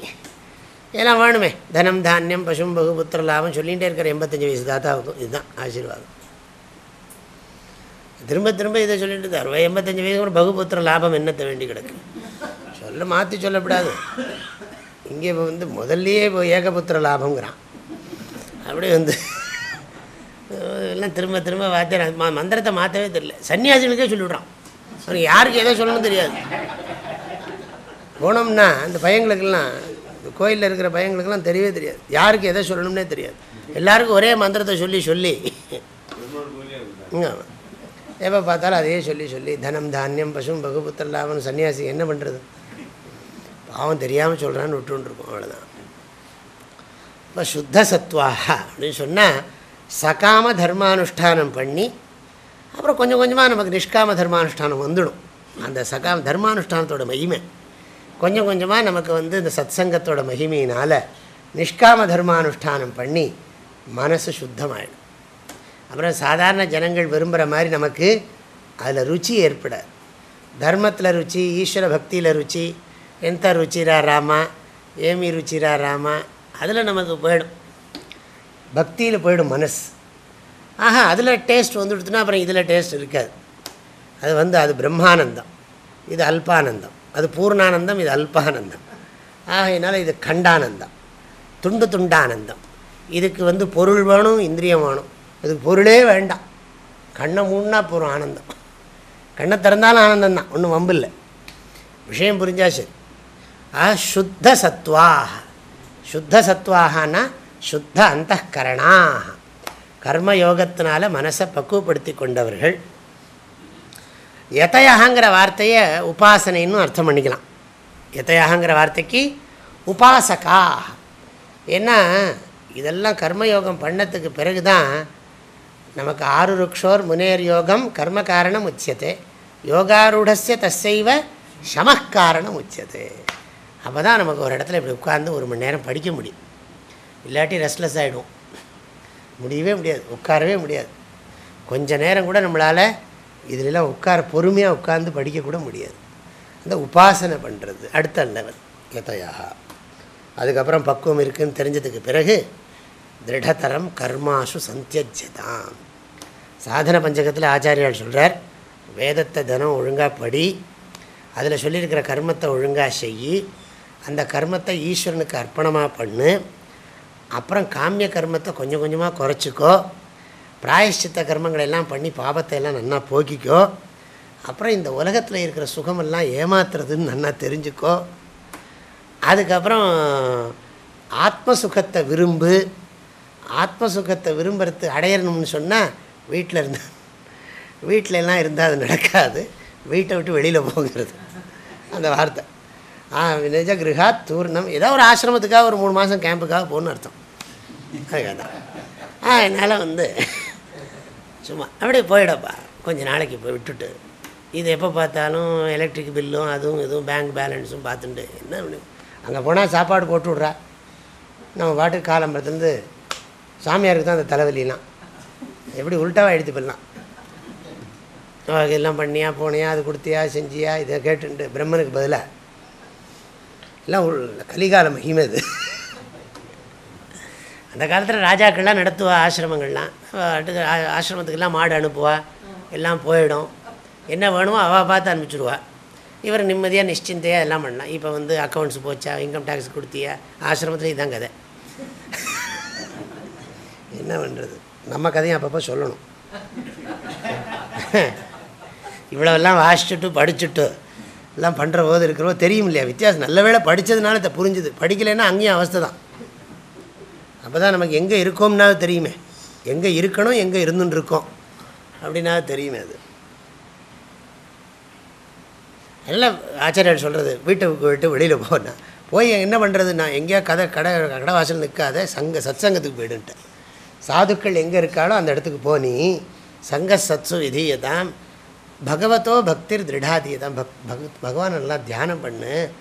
எல்லாம் வேணுமே. தனம் தானியம் பசும் பகு புத்திர லாபம் சொல்லிகிட்டே இருக்கிற எண்பத்தஞ்சு வயசு தாத்தாவுக்கும் இதுதான் ஆசீர்வாதம். திரும்ப திரும்ப இதை சொல்லிட்டு இருந்தார். எண்பத்தஞ்சு வயசு கூட பகுபுத்திர லாபம் என்னத்தை வேண்டி கிடக்கு? சொல்ல மாற்றி சொல்லப்படாது. இங்கே இப்போ வந்து முதல்லையே இப்போ ஏகபுத்திர லாபங்கிறான் அப்படியே வந்து எல்லாம் திரும்ப திரும்ப வாத்தியார் மந்திரத்தை மாற்றவே தெரியல. சன்னியாசிகளுக்கே சொல்லிவிட்றான். அவனுக்கு யாருக்கு எதை சொல்லணும்னு தெரியாது. போனோம்னா அந்த பையங்களுக்கெல்லாம் கோயிலில் இருக்கிற பையங்களுக்கெல்லாம் தெரியவே தெரியாது. யாருக்கு எதை சொல்லணும்னே தெரியாது. எல்லாருக்கும் ஒரே மந்திரத்தை சொல்லி சொல்லி. எப்போ பார்த்தாலும் அதையே சொல்லி சொல்லி. தனம் தானியம் பசும் பகுபுத்தர் லாபம். சன்னியாசி என்ன பண்ணுறது பாவம் தெரியாமல் சொல்கிறான்னு விட்டுருக்கோம் அவ்வளோதான் இப்போ சுத்த சத்வாக அப்படின்னு சொன்னால் சகாம தர்மானுஷ்டானம் பண்ணி அப்புறம் கொஞ்சம் கொஞ்சமாக நமக்கு நிஷ்காம தர்மானுஷ்டானம் வந்துடும். அந்த சகாம தர்மானுஷ்டானத்தோட மகிமை. கொஞ்சம் கொஞ்சமாக நமக்கு வந்து இந்த சத்சங்கத்தோட மகிமையினால் நிஷ்காம தர்மானுஷ்டானம் பண்ணி மனசு சுத்தமாயிடும். அப்புறம் சாதாரண ஜனங்கள் விரும்புகிற மாதிரி நமக்கு அதில் ருச்சி ஏற்படாது. தர்மத்தில் ருச்சி ஈஸ்வர பக்தியில் ருச்சி எந்த ருச்சிரா ராமா ஏமி ருச்சிரா ராமா அதில் நமக்கு போயிடும். பக்தியில் போயிடும் மனசு. ஆஹா அதில் டேஸ்ட் வந்துடுத்துனா அப்புறம் இதில் டேஸ்ட் இருக்காது. அது வந்து அது பிரம்மானந்தம். இது அல்பானந்தம். அது பூர்ணானந்தம் இது அல்பானந்தம். ஆகையினால இது கண்டானந்தம். துண்டு துண்டானந்தம். இதுக்கு வந்து பொருள் வேணும் இந்திரியம் வேணும். இதுக்கு பொருளே வேண்டாம். கண்ணை மூணா போகிறோம் ஆனந்தம். கண்ணை திறந்தாலும் ஆனந்தம் தான் ஒன்றும் வம்பு இல்லை. விஷயம் புரிஞ்சா சரி. ஆ சுத்த சத்வாக சுத்த சத்வாகனா சுத்த அந்த கரணாக கர்மயோகத்தினால மனசை பக்குவப்படுத்தி கொண்டவர்கள். எதையகங்கிற வார்த்தையை உபாசனைன்னு அர்த்தம் பண்ணிக்கலாம். எதையகங்கிற வார்த்தைக்கு உபாசகா. ஏன்னா இதெல்லாம் கர்மயோகம் பண்ணத்துக்கு பிறகு தான் நமக்கு ஆறு ருக்ஷோர் முனேர் யோகம் கர்ம காரணம் உச்சியத்தை யோகாரூடஸ்ய தசைவ சமக்காரணம் உச்சியது. அப்போ தான் நமக்கு ஒரு இடத்துல இப்படி உட்காந்து ஒரு மணி நேரம் படிக்க முடியும். இல்லாட்டி ரெஸ்ட்லெஸ் ஆகிடும் முடியவே முடியாது உட்காரவே முடியாது. கொஞ்ச நேரம் கூட நம்மளால் இதிலெல்லாம் உட்கார பொறுமையாக உட்காந்து படிக்கக்கூட முடியாது. அந்த உபாசனை பண்ணுறது அடுத்த லெவல் எதையாக அதுக்கப்புறம் பக்குவம் இருக்குதுன்னு தெரிஞ்சதுக்கு பிறகு திருடதரம் கர்மாசு சந்தியஜதாம் சாதன பஞ்சகத்தில் ஆச்சாரியால் சொல்கிறார் வேதத்தை தினம் ஒழுங்காக படி அதில் சொல்லியிருக்கிற கர்மத்தை ஒழுங்காக செய் அந்த கர்மத்தை ஈஸ்வரனுக்கு அர்ப்பணமாக பண்ணு அப்புறம் காமிய கர்மத்தை கொஞ்சம் கொஞ்சமாக குறைச்சிக்கோ பிராயஷ்சித்த கர்மங்களை எல்லாம் பண்ணி பாபத்தை எல்லாம் நல்லா போக்கிக்கோ. அப்புறம் இந்த உலகத்தில் இருக்கிற சுகமெல்லாம் ஏமாத்துறதுன்னு நல்லா தெரிஞ்சுக்கோ. அதுக்கப்புறம் ஆத்ம சுகத்தை விரும்பு ஆத்ம சுகத்தை விரும்புறது அடையணும்னு சொன்னால் வீட்டில் இருந்த வீட்டில எல்லாம் இருந்தால் அது நடக்காது. வீட்டை விட்டு வெளியில் போகிறது. அந்த வார்த்தை. ஆ நிஜ கிரகா தூர்ணம். ஏதோ ஒரு ஆசிரமத்துக்காக ஒரு மூணு மாதம் கேம்புக்காக போகணுன்னு அர்த்தம். அதுக்காக தான் ஆ என்னால் வந்து சும்மா அப்படியே போயிடப்பா. கொஞ்சம் நாளைக்கு போய் விட்டுட்டு. இது எப்போ பார்த்தாலும் எலக்ட்ரிக் பில்லும் அதுவும் இதுவும் பேங்க் பேலன்ஸும் பார்த்துட்டு என்ன அங்கே போனால் சாப்பாடு போட்டு விட்றா. நம்ம பாட்டுக்கு காலம்பரத்துலேருந்து சாமியாருக்கு தான் அந்த தலைவலிலாம். எப்படி உள்டாவாக எடுத்து போயிடலாம். எல்லாம் பண்ணியா போனியா அது கொடுத்தியா செஞ்சியா இதை கேட்டுன்ட்டு பிரம்மனுக்கு பதிலாக எல்லாம் கலிகால மகிமை அது. அந்த காலத்தில் ராஜாக்கள்லாம் நடத்துவா ஆசிரமங்கள்லாம். ஆசிரமத்துக்கெல்லாம் மாடு அனுப்புவா. எல்லாம் போயிடும். என்ன வேணுமோ அவள் பார்த்து அனுப்பிச்சுடுவா. இவர் நிம்மதியாக நிச்சிந்தையாக எல்லாம் பண்ணலாம். இப்போ வந்து அக்கௌண்ட்ஸ் போச்சா இன்கம் டேக்ஸ் கொடுத்தியா? ஆசிரமத்தில் இதுதான் கதை. என்ன பண்ணுறது நம்ம கதையும் அப்பப்போ சொல்லணும். இவ்வளோவெல்லாம் வாசிச்சுட்டு படிச்சுட்டு எல்லாம் பண்ணுற போது இருக்கிறவோ தெரியும் இல்லையா? வித்தியாசம். நல்ல வேலை படித்ததுனால இதை புரிஞ்சுது. படிக்கலைன்னா அங்கேயும் அவஸ்தை தான். அப்போ தான் நமக்கு எங்கே இருக்கோம்னா தெரியுமே. எங்கே இருக்கணும் எங்கே இருந்துன்னு இருக்கோம் அப்படின்னா தெரியுமே அது. எல்லாம் ஆச்சாரியர் சொல்கிறது வீட்டுக்கு விட்டு வெளியில் போகணும் போய் என்ன பண்ணுறது நான் எங்கேயா கதை கடை கடை வாசல் நிற்காத சங்க சத் சங்கத்துக்கு போயிடுன்ட்டேன் சாதுக்கள் எங்கே இருக்காளோ அந்த இடத்துக்கு போனி சங்க சத்சு தான் பகவத்தோ பக்திர் தான் பக் பகத் பகவான் நல்லா தியானம் பண்ணு.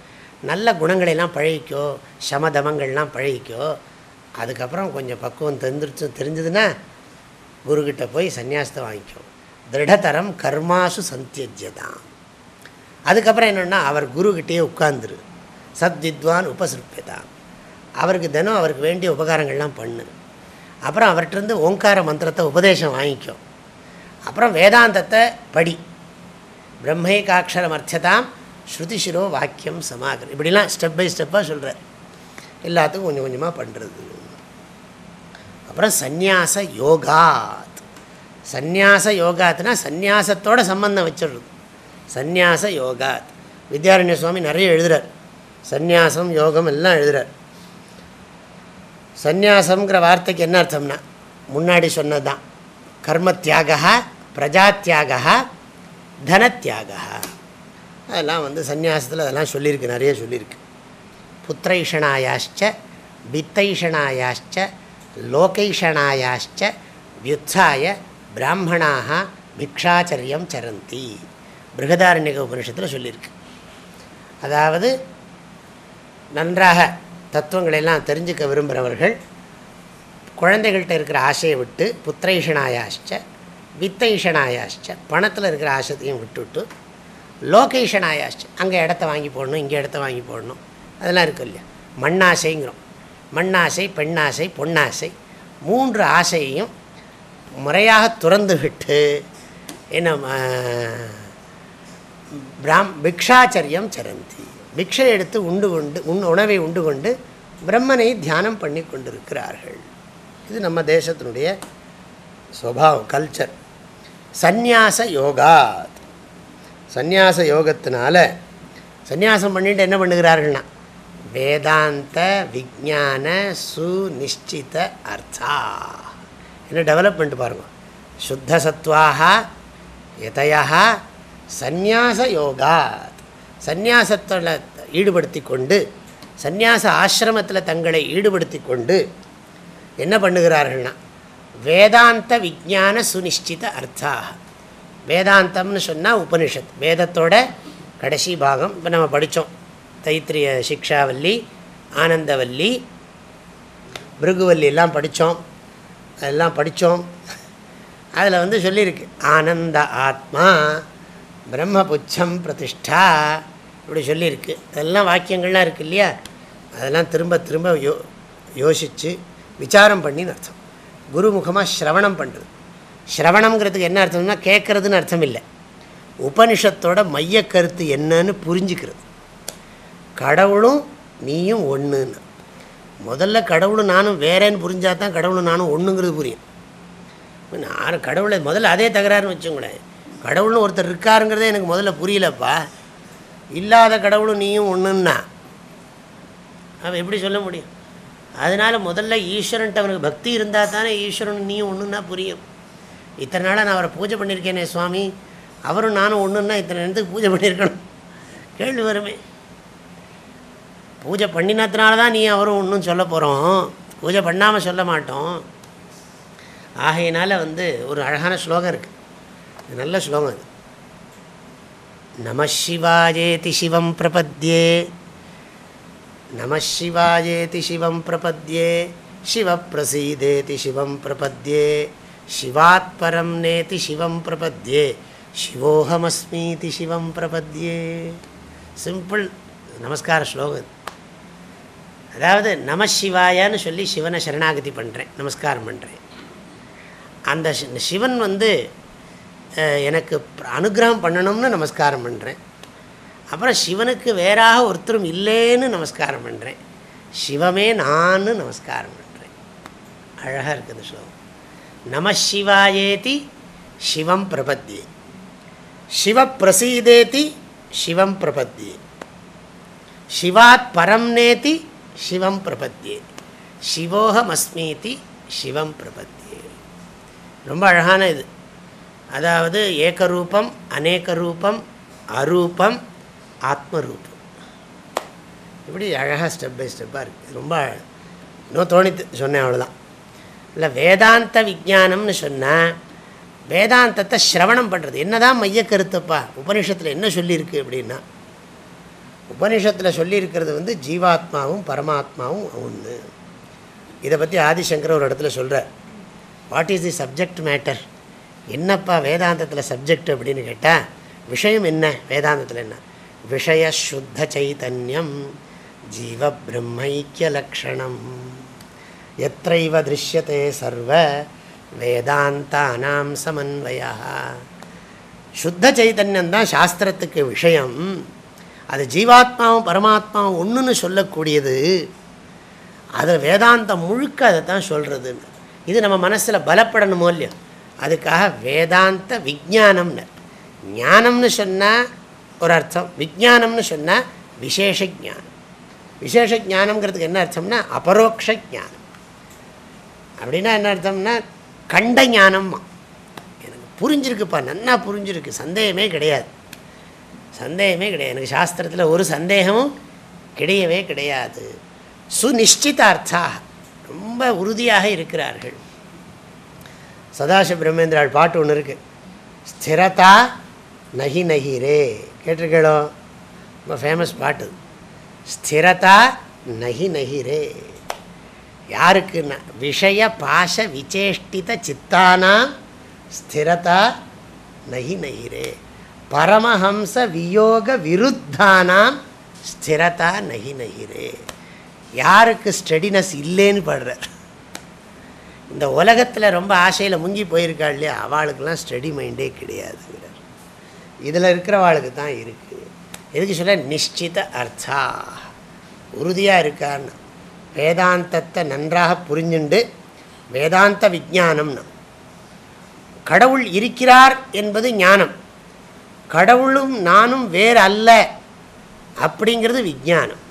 நல்ல குணங்களெல்லாம் பழகிக்கோ சமதமங்கள்லாம் பழகிக்கோ அதுக்கப்புறம் கொஞ்சம் பக்குவம் தெரிஞ்சிருச்சு தெரிஞ்சதுன்னா குருக்கிட்ட போய் சன்னியாசத்தை வாங்கிக்கும் திருடதரம் கர்மாசு சந்தியஜதான் அதுக்கப்புறம் என்னென்னா அவர் குருக்கிட்டேயே உட்கார்ந்துரு. சத் வித்வான் அவருக்கு தினம் அவருக்கு வேண்டிய உபகாரங்கள்லாம் பண்ணு. அப்புறம் அவர்கிட்டருந்து ஓங்கார மந்திரத்தை உபதேசம் வாங்கிக்கும் அப்புறம் வேதாந்தத்தை படி. பிரம்மைகாட்சரம் அர்த்ததாம் ஸ்ருதிசிரோ வாக்கியம் சமாகரம் இப்படிலாம் ஸ்டெப் பை ஸ்டெப்பாக சொல்கிறார் எல்லாத்துக்கும் கொஞ்சம் கொஞ்சமாக பண்ணுறது அப்புறம் சந்நியாச யோகாத். சந்நியாச யோகாத்னா சந்நியாசத்தோட சம்பந்தம் வச்சிடுறது. சந்நியாச யோகாத். வித்யாரண்ய சுவாமி நிறைய எழுதுறார். சந்நியாசம் யோகம் எல்லாம் எழுதுறார். சந்நியாசங்கிற வார்த்தைக்கு என்ன அர்த்தம்னா முன்னாடி சொன்னது தான் கர்ம தியாகா பிரஜா தியாகா தனத்தியாகா அதெல்லாம் வந்து சந்நியாசத்தில் அதெல்லாம் சொல்லியிருக்கு நிறைய சொல்லியிருக்கு. புத்திரைஷணாயாச்ச வித்தைஷணாயாச்ச லோகைஷணாயாச்ச வியுத்தாய பிராமணாக பிக்ஷாச்சரியம் சரந்தி பிருகதாரண்யக உபனிஷத்தில் சொல்லியிருக்கு அதாவது நன்றாக தத்துவங்களெல்லாம் தெரிஞ்சுக்க விரும்புகிறவர்கள் குழந்தைகள்கிட்ட இருக்கிற ஆசையை விட்டு புத்திரைஷனாயாச்ச வித்தைஷனாயாச்ச பணத்தில் இருக்கிற ஆசைத்தையும் விட்டுவிட்டு லோகேஷனாயாச்ச அங்கே இடத்த வாங்கி போடணும் இங்கே இடத்த வாங்கி போடணும் அதெல்லாம் இருக்கும் இல்லையா? மண்ணாசைங்கிறோம். மண்ணாசை பெண்ணாசை பொன்னாசை மூன்று ஆசையையும் முறையாக துறந்துவிட்டு என்ன பிராம் பிக்ஷாச்சரியம் சரந்தி. பிக்ஷை எடுத்து உண்டு கொண்டு உண் உணவை உண்டு கொண்டு பிரம்மனை தியானம் பண்ணி கொண்டிருக்கிறார்கள். இது நம்ம தேசத்தினுடைய சுவாவம் கல்ச்சர் சந்நியாச யோகா. சந்நியாச யோகத்தினால சந்நியாசம் பண்ணிட்டு என்ன பண்ணுகிறார்கள்னா வேதாந்த விஜான சுநிஷ்டித அர்த்தா. என்ன டெவலப்மெண்ட் பாருங்கள் சுத்த சத்வாக எதையா சந்நியாச யோகா சந்நியாசத்தில் ஈடுபடுத்தி கொண்டு சந்நியாச ஆசிரமத்தில் தங்களை ஈடுபடுத்தி கொண்டு என்ன பண்ணுகிறார்கள்னா வேதாந்த விஜான சுனிஷ்டித அர்த்தாக. வேதாந்தம்னு சொன்னால் உபனிஷத் வேதத்தோட கடைசி பாகம். இப்போ நம்ம படித்தோம் தைத்திரிய சிக்ஷாவல்லி ஆனந்தவல்லி பிருகுவல்லி எல்லாம் படித்தோம். அதெல்லாம் படித்தோம். அதில் வந்து சொல்லியிருக்கு ஆனந்த ஆத்மா பிரம்மபுச்சம் பிரதிஷ்டா இப்படி சொல்லியிருக்கு. அதெல்லாம் வாக்கியங்கள்லாம் இருக்குது இல்லையா? அதெல்லாம் திரும்ப திரும்ப யோ யோசித்து விசாரம் பண்ணின்னு அர்த்தம். குருமுகமாக ஸ்ரவணம் பண்ணுறது. ஸ்ரவணங்கிறதுக்கு என்ன அர்த்தம்னா கேட்குறதுன்னு அர்த்தம் இல்லை. உபனிஷத்தோட மைய கருத்து என்னன்னு புரிஞ்சுக்கிறது. கடவுளும் நீயும் ஒன்றுன்னு முதல்ல கடவுளும் நானும் வேறேன்னு புரிஞ்சால் தான் கடவுளும் நானும் ஒன்றுங்கிறது புரியும். நான் கடவுளை முதல்ல அதே தகராறுன்னு வச்சுங்களேன் கடவுள்னு ஒருத்தர் இருக்காருங்கிறதே எனக்கு முதல்ல புரியலப்பா. இல்லாத கடவுளும் நீயும் ஒன்றுன்னா அவன் எப்படி சொல்ல முடியும்? அதனால் முதல்ல ஈஸ்வரன்ட்டு அவனுக்கு பக்தி இருந்தால் தானே ஈஸ்வரன் நீயும் ஒன்றுன்னா புரியும். இத்தனை நாளாக நான் அவரை பூஜை பண்ணியிருக்கேனே சுவாமி. அவரும் நானும் ஒன்றுன்னா இத்தனை நேரத்துக்கு பூஜை பண்ணியிருக்கணும். கேள்வி வருமே. பூஜை பண்ணினதுனால தான் நீ அவரும் ஒன்றும் சொல்ல போகிறோம் பூஜை பண்ணாமல் சொல்ல மாட்டோம். ஆகையினால் வந்து ஒரு அழகான ஸ்லோகம் இருக்குது நல்ல ஸ்லோகம் அது. நம சிவாஜேதி சிவம் பிரபத்யே. நம சிவாஜேதி சிவம் பிரபத்யே. சிவப்பிரசீதேதி சிவம் பிரபத்யே. சிவாத் பரம் நேதி சிவம் பிரபத்யே. சிவோஹமஸ்மீதி சிவம் பிரபத்யே. சிம்பிள் நமஸ்கார ஸ்லோகம் அதாவது நம சிவாயான்னு சொல்லி சிவனை சரணாகதி பண்ணுறேன் நமஸ்காரம் பண்ணுறேன் அந்த சிவன் வந்து எனக்கு அனுகிரகம் பண்ணணும்னு நமஸ்காரம் பண்ணுறேன் அப்புறம் சிவனுக்கு வேறாக ஒருத்தரும் இல்லைன்னு நமஸ்காரம் பண்ணுறேன் சிவமே நான் நமஸ்காரம் பண்ணுறேன் அழகாக இருக்குது ஸ்லோகம். நம சிவாயேதி சிவம் ஷுவ பிரசீதேதி சிவம் பிரபத்தி சிவாத் பரம் நேத்தி சிவம் பிரபத்தியே சிவோகமஸ்மீதி சிவம் பிரபத்தியே ரொம்ப அழகான இது. அதாவது ஏகரூபம் அநேக ரூபம் அரூபம் ஆத்மரூபம். இப்படி அழகாக ஸ்டெப் பை ஸ்டெப்பாக இருக்குது ரொம்ப இன்னும் தோணித்து சொன்னேன் அவ்வளோதான் இல்லை வேதாந்த விஜானம்னு சொன்னால் வேதாந்தத்தை சிரவணம் பண்ணுறது என்ன தான் மைய கருத்துப்பா உபனிஷத்தில் என்ன சொல்லியிருக்கு அப்படின்னா உபனிஷத்தில் சொல்லியிருக்கிறது வந்து ஜீவாத்மாவும் பரமாத்மாவும் ஒன்று இதை பற்றி ஆதிசங்கர் ஒரு இடத்துல சொல்கிறார் what is the subject matter என்னப்பா வேதாந்தத்தில் சப்ஜெக்ட் அப்படின்னு கேட்டால் விஷயம் என்ன? வேதாந்தத்தில் என்ன? விஷய சுத்த சைத்தன்யம் ஜீவ பிரம்மைக்கியலக்ஷணம் எத்தைவ திருஷ்யத்தை சர்வ வேதாந்தானாம் சமன்வயா. சுத்த சைதன்யம் தான் சாஸ்திரத்துக்கு விஷயம். அது ஜீவாத்மாவும் பரமாத்மாவும் ஒன்றுன்னு சொல்லக்கூடியது அது வேதாந்தம் முழுக்க அதை தான் சொல்கிறது இது நம்ம மனசில் பலப்படணுமோ இல்லையோ? அதுக்காக வேதாந்த விஜானம்னு ஞானம்னு சொன்னால் ஒரு அர்த்தம் விஜானம்னு சொன்னால் விசேஷ ஜானம் விசேஷ ஜானம்ங்கிறதுக்கு என்ன அர்த்தம்னா அபரோக்ஷ ஜானம் அப்படின்னா என்ன அர்த்தம்னா கண்ட ஞானம்மா. எனக்கு புரிஞ்சிருக்குப்பா நன்னா புரிஞ்சிருக்கு சந்தேகமே கிடையாது. சந்தேகமே கிடையாது. எனக்கு சாஸ்திரத்தில் ஒரு சந்தேகமும் கிடையவே கிடையாது. சுநிஷ்டிதார்த்தா ரொம்ப உறுதியாக இருக்கிறார்கள். சதாசிவ பிரம்மேந்திராள் பாட்டு ஒன்று இருக்குது ஸ்திரதா நகி நகிரே. கேட்டிருக்கேளோ? ரொம்ப ஃபேமஸ் பாட்டு. ஸ்திரதா நகி நகிரே. யாருக்குன்னா? விஷய பாச விசேஷ்டித சித்தானாம் ஸ்திரதா நகி நகிரே. பரமஹம்ச வியோக விருத்தானாம் ஸ்திரதா நகி நகிரே. யாருக்கு ஸ்டடினஸ் இல்லைன்னு படுறார். இந்த உலகத்தில் ரொம்ப ஆசையில் முங்கி போயிருக்காள் இல்லையா? அவளுக்கெல்லாம் ஸ்டடி மைண்டே கிடையாதுங்கிறார். இதில் இருக்கிறவாளுக்கு தான் இருக்குது எதுக்கு சொல்ல நிச்சித அர்த்தா. உறுதியாக இருக்கான்னு. வேதாந்தத்தை நன்றாக புரிஞ்சுண்டு வேதாந்த விஜானம்னா. கடவுள் இருக்கிறார் என்பது ஞானம். கடவுளும் நானும் வேறு அல்ல அப்படிங்கிறது விஜானம்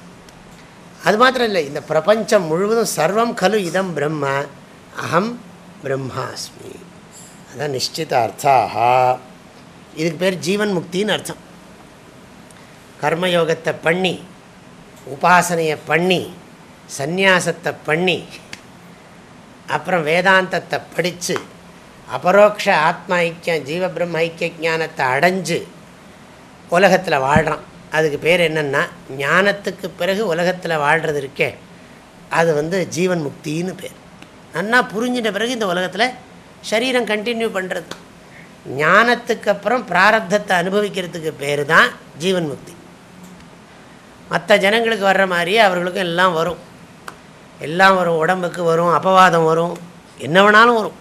அது மாத்திரம் இல்லை இந்த பிரபஞ்சம் முழுவதும் சர்வம் கலு இதம் பிரம்ம அகம் பிரம்மாஸ்மி. அதான் நிச்சித அர்த்தாக இதுக்கு பேர் ஜீவன் முக்தின்னு அர்த்தம். கர்மயோகத்தை பண்ணி உபாசனையை பண்ணி சந்நியாசத்தை பண்ணி அப்புறம் வேதாந்தத்தை படித்து அபரோக்ஷ ஆத்மா ஐக்கியம் ஜீவபிரம்ம ஐக்கிய ஞானத்தை அடைஞ்சு உலகத்தில் வாழ்கிறான் அதுக்கு பேர் என்னென்னா ஞானத்துக்கு பிறகு உலகத்தில் வாழ்கிறது இருக்கே. அது வந்து ஜீவன் முக்தின்னு பேர். நன்னா புரிஞ்சிட்ட பிறகு இந்த உலகத்தில் சரீரம் கண்டினியூ பண்ணுறது ஞானத்துக்கு அப்புறம் பிராரப்தத்தை அனுபவிக்கிறதுக்கு பேர் தான் ஜீவன் முக்தி. மற்ற ஜனங்களுக்கு வர்ற மாதிரியே அவர்களுக்கும் எல்லாம் வரும். எல்லாம் வரும் உடம்புக்கு வரும் அபவாதம் வரும் என்ன வேணாலும் வரும்.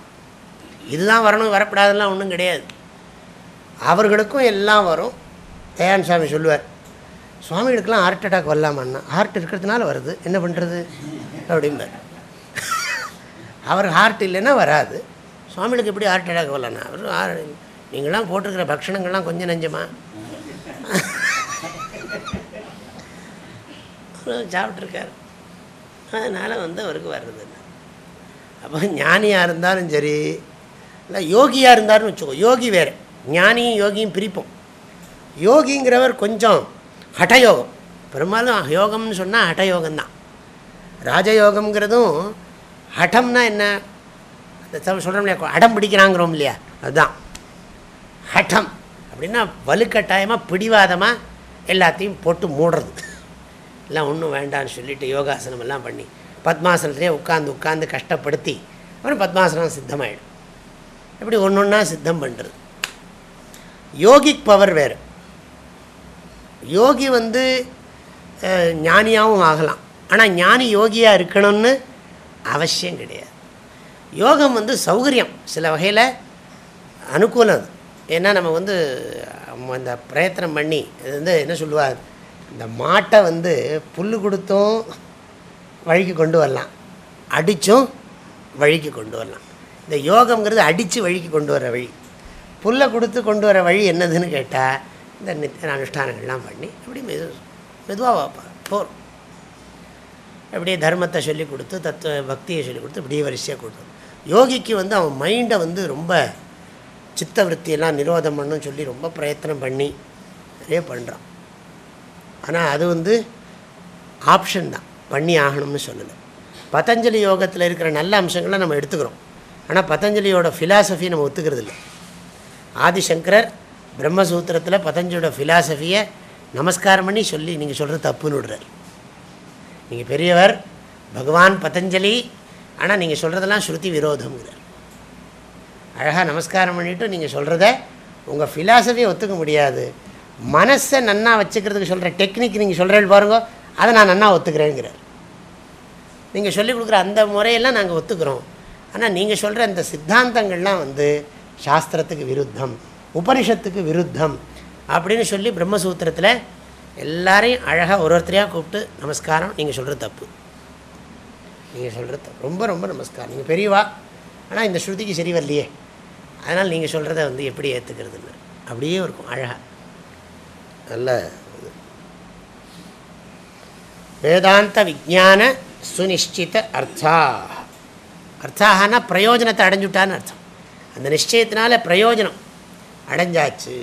இதுதான் வரணும் வரக்கூடாதுலாம் ஒன்றும் கிடையாது. அவர்களுக்கும் எல்லாம் வரும். தயான் சாமி சொல்லுவார் சுவாமிகளுக்கெல்லாம் ஹார்ட் அட்டாக் வரலாமான்னா ஹார்ட் இருக்கிறதுனால வருது. என்ன பண்ணுறது அப்படிம்பார். அவர் ஹார்ட் இல்லைன்னா வராது. சுவாமிகளுக்கு எப்படி ஹார்ட் அட்டாக் வரலன்னா அவர் நீங்களாம் போட்டிருக்கிற பக்ஷணங்கள்லாம் கொஞ்சம் நஞ்சமா? சாப்பிட்ருக்கார் அதனால் வந்து அவருக்கு வர்றது அப்போ ஞானியாக இருந்தாலும் சரி இல்லை யோகியாக இருந்தாருன்னு வச்சுக்கோ யோகி வேறு. ஞானியும் யோகியும் பிரிப்போம். யோகிங்கிறவர் கொஞ்சம் ஹட்டயோகம். பெரும்பாலும் யோகம்னு சொன்னால் ஹட்டயோகம்தான். ராஜயோகம்ங்கிறதும் ஹட்டம்னா என்ன? சொல்கிறோம் இல்லையா அடம் பிடிக்கிறாங்கிறோம் இல்லையா? அதுதான். ஹட்டம் அப்படின்னா வலுக்கட்டாயமாக பிடிவாதமாக எல்லாத்தையும் போட்டு மூடுறது. எல்லாம் ஒன்றும் வேண்டான்னு சொல்லிட்டு யோகாசனம் எல்லாம் பண்ணி பத்மாசனத்திலே உட்காந்து உட்காந்து கஷ்டப்படுத்தி அப்புறம் பத்மாசனம் சித்தமாயிடும். எப்படி ஒன்று ஒன்றா சித்தம் பண்ணுறது யோகிக் பவர் வேறு. யோகி வந்து ஞானியாகவும் ஆகலாம். ஆனால் ஞானி யோகியாக இருக்கணும்னு அவசியம் கிடையாது. யோகம் வந்து சௌகரியம். சில வகையில் அனுகூலம் அது. ஏன்னா நம்ம வந்து இந்த பிரயத்தனம் பண்ணி இது வந்து என்ன சொல்லுவார்? இந்த மாட்டை வந்து புல் கொடுத்தும் வழிக்கு கொண்டு வரலாம். அடித்தும் வழிக்கு கொண்டு வரலாம். இந்த யோகங்கிறது அடித்து வழிக்கு கொண்டு வர வழி. புல்லை கொடுத்து கொண்டு வர வழி என்னதுன்னு கேட்டால் இந்த நித்திய அனுஷ்டானங்கள்லாம் பண்ணி அப்படி மெது மெதுவாக வைப்பா போகிறோம் அப்படியே தர்மத்தை சொல்லி கொடுத்து தத்துவ பக்தியை சொல்லி கொடுத்து இப்படியே வரிசையாக கொடுத்து யோகிக்கு வந்து அவன் மைண்டை வந்து ரொம்ப சித்த விற்த்தியெல்லாம் நிரோதம் பண்ணுன்னு சொல்லி ரொம்ப பிரயத்தனம் பண்ணி நிறைய பண்ணுறான் ஆனால் அது வந்து ஆப்ஷன் தான். பண்ணி ஆகணும்னு சொல்லலை. பதஞ்சலி யோகத்தில் இருக்கிற நல்ல அம்சங்களை நம்ம எடுத்துக்கிறோம். ஆனால் பதஞ்சலியோட ஃபிலாசபி நம்ம ஒத்துக்கிறது இல்லை. ஆதிசங்கரர் பிரம்மசூத்திரத்தில் பதஞ்சலியோட ஃபிலாசபியை நமஸ்காரம் பண்ணி சொல்லி நீங்கள் சொல்கிறது தப்புன்னு விடுறார். நீங்கள் பெரியவர் பகவான் பதஞ்சலி ஆனால் நீங்கள் சொல்கிறதெல்லாம் ஸ்ருதி விரோதம்ங்கிறார். அழகாக நமஸ்காரம் பண்ணிவிட்டு நீங்கள் சொல்கிறத உங்கள் ஃபிலாசபியை ஒத்துக்க முடியாது. மனசை நன்னா வச்சுக்கிறதுக்கு சொல்கிற டெக்னிக் நீங்கள் சொல்கிறேன் பாருங்க அதை நான் நன்னா ஒத்துக்கிறேங்கிறார். நீங்கள் சொல்லிக் கொடுக்குற அந்த முறையெல்லாம் நாங்கள் ஒத்துக்கிறோம். ஆனால் நீங்கள் சொல்கிற அந்த சித்தாந்தங்கள்லாம் வந்து சாஸ்திரத்துக்கு விருத்தம் உபனிஷத்துக்கு விருத்தம் அப்படின்னு சொல்லி பிரம்மசூத்திரத்தில் எல்லாரையும் அழகாக ஒரு ஒருத்தரையாக கூப்பிட்டு நமஸ்காரம் நீங்கள் சொல்கிறது தப்பு. நீங்கள் சொல்கிறது தப்பு. ரொம்ப ரொம்ப நமஸ்காரம். நீங்கள் பெரியவா ஆனால் இந்த ஸ்ருதிக்கு சரி வரலையே. அதனால் நீங்கள் சொல்கிறத வந்து எப்படி ஏற்றுக்கிறதுன்னு அப்படியே இருக்கும் அழகாக நல்ல. வேதாந்த விஜான சுனிஷ்டித அர்த்தா. அர்த்தாகனா பிரயோஜனத்தை அடைஞ்சுட்டான்னு அர்த்தம். அந்த நிச்சயத்தினால பிரயோஜனம் அடைஞ்சாச்சு.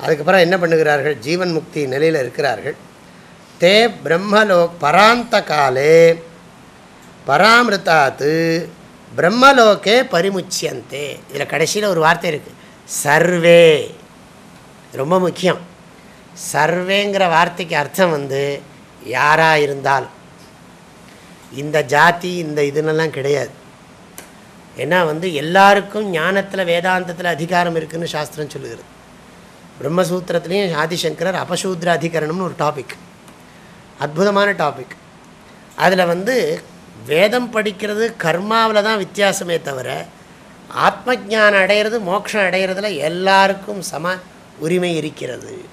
அதுக்கப்புறம் என்ன பண்ணுகிறார்கள்? ஜீவன் முக்தி நிலையில் இருக்கிறார்கள். தே பிரம்மலோ பராந்த காலே பராமிருத்தாத்து பிரம்மலோகே பரிமுச்சியந்தே. இதில் கடைசியில் ஒரு வார்த்தை இருக்குது சர்வே. ரொம்ப முக்கியம். சர்வேங்கிற வார்த்தைக்கு அர்த்தம் வந்து யாராக இருந்தாலும். இந்த ஜாதி இந்த இதுன்னெல்லாம் கிடையாது. ஏன்னா வந்து எல்லாருக்கும் ஞானத்தில் வேதாந்தத்தில் அதிகாரம் இருக்குதுன்னு சாஸ்திரம் சொல்லுகிறது. பிரம்மசூத்திரத்துலேயும் ஆதிசங்கரர் அபசூத்ர அதிகரணம்னு ஒரு டாபிக் அற்புதமான டாபிக் அதில் வந்து வேதம் படிக்கிறது கர்மாவில் தான் வித்தியாசமே தவிர ஆத்ம ஞானம் அடையிறது மோட்சம் அடைகிறதுல எல்லாருக்கும் சம உரிமை இருக்கிறது.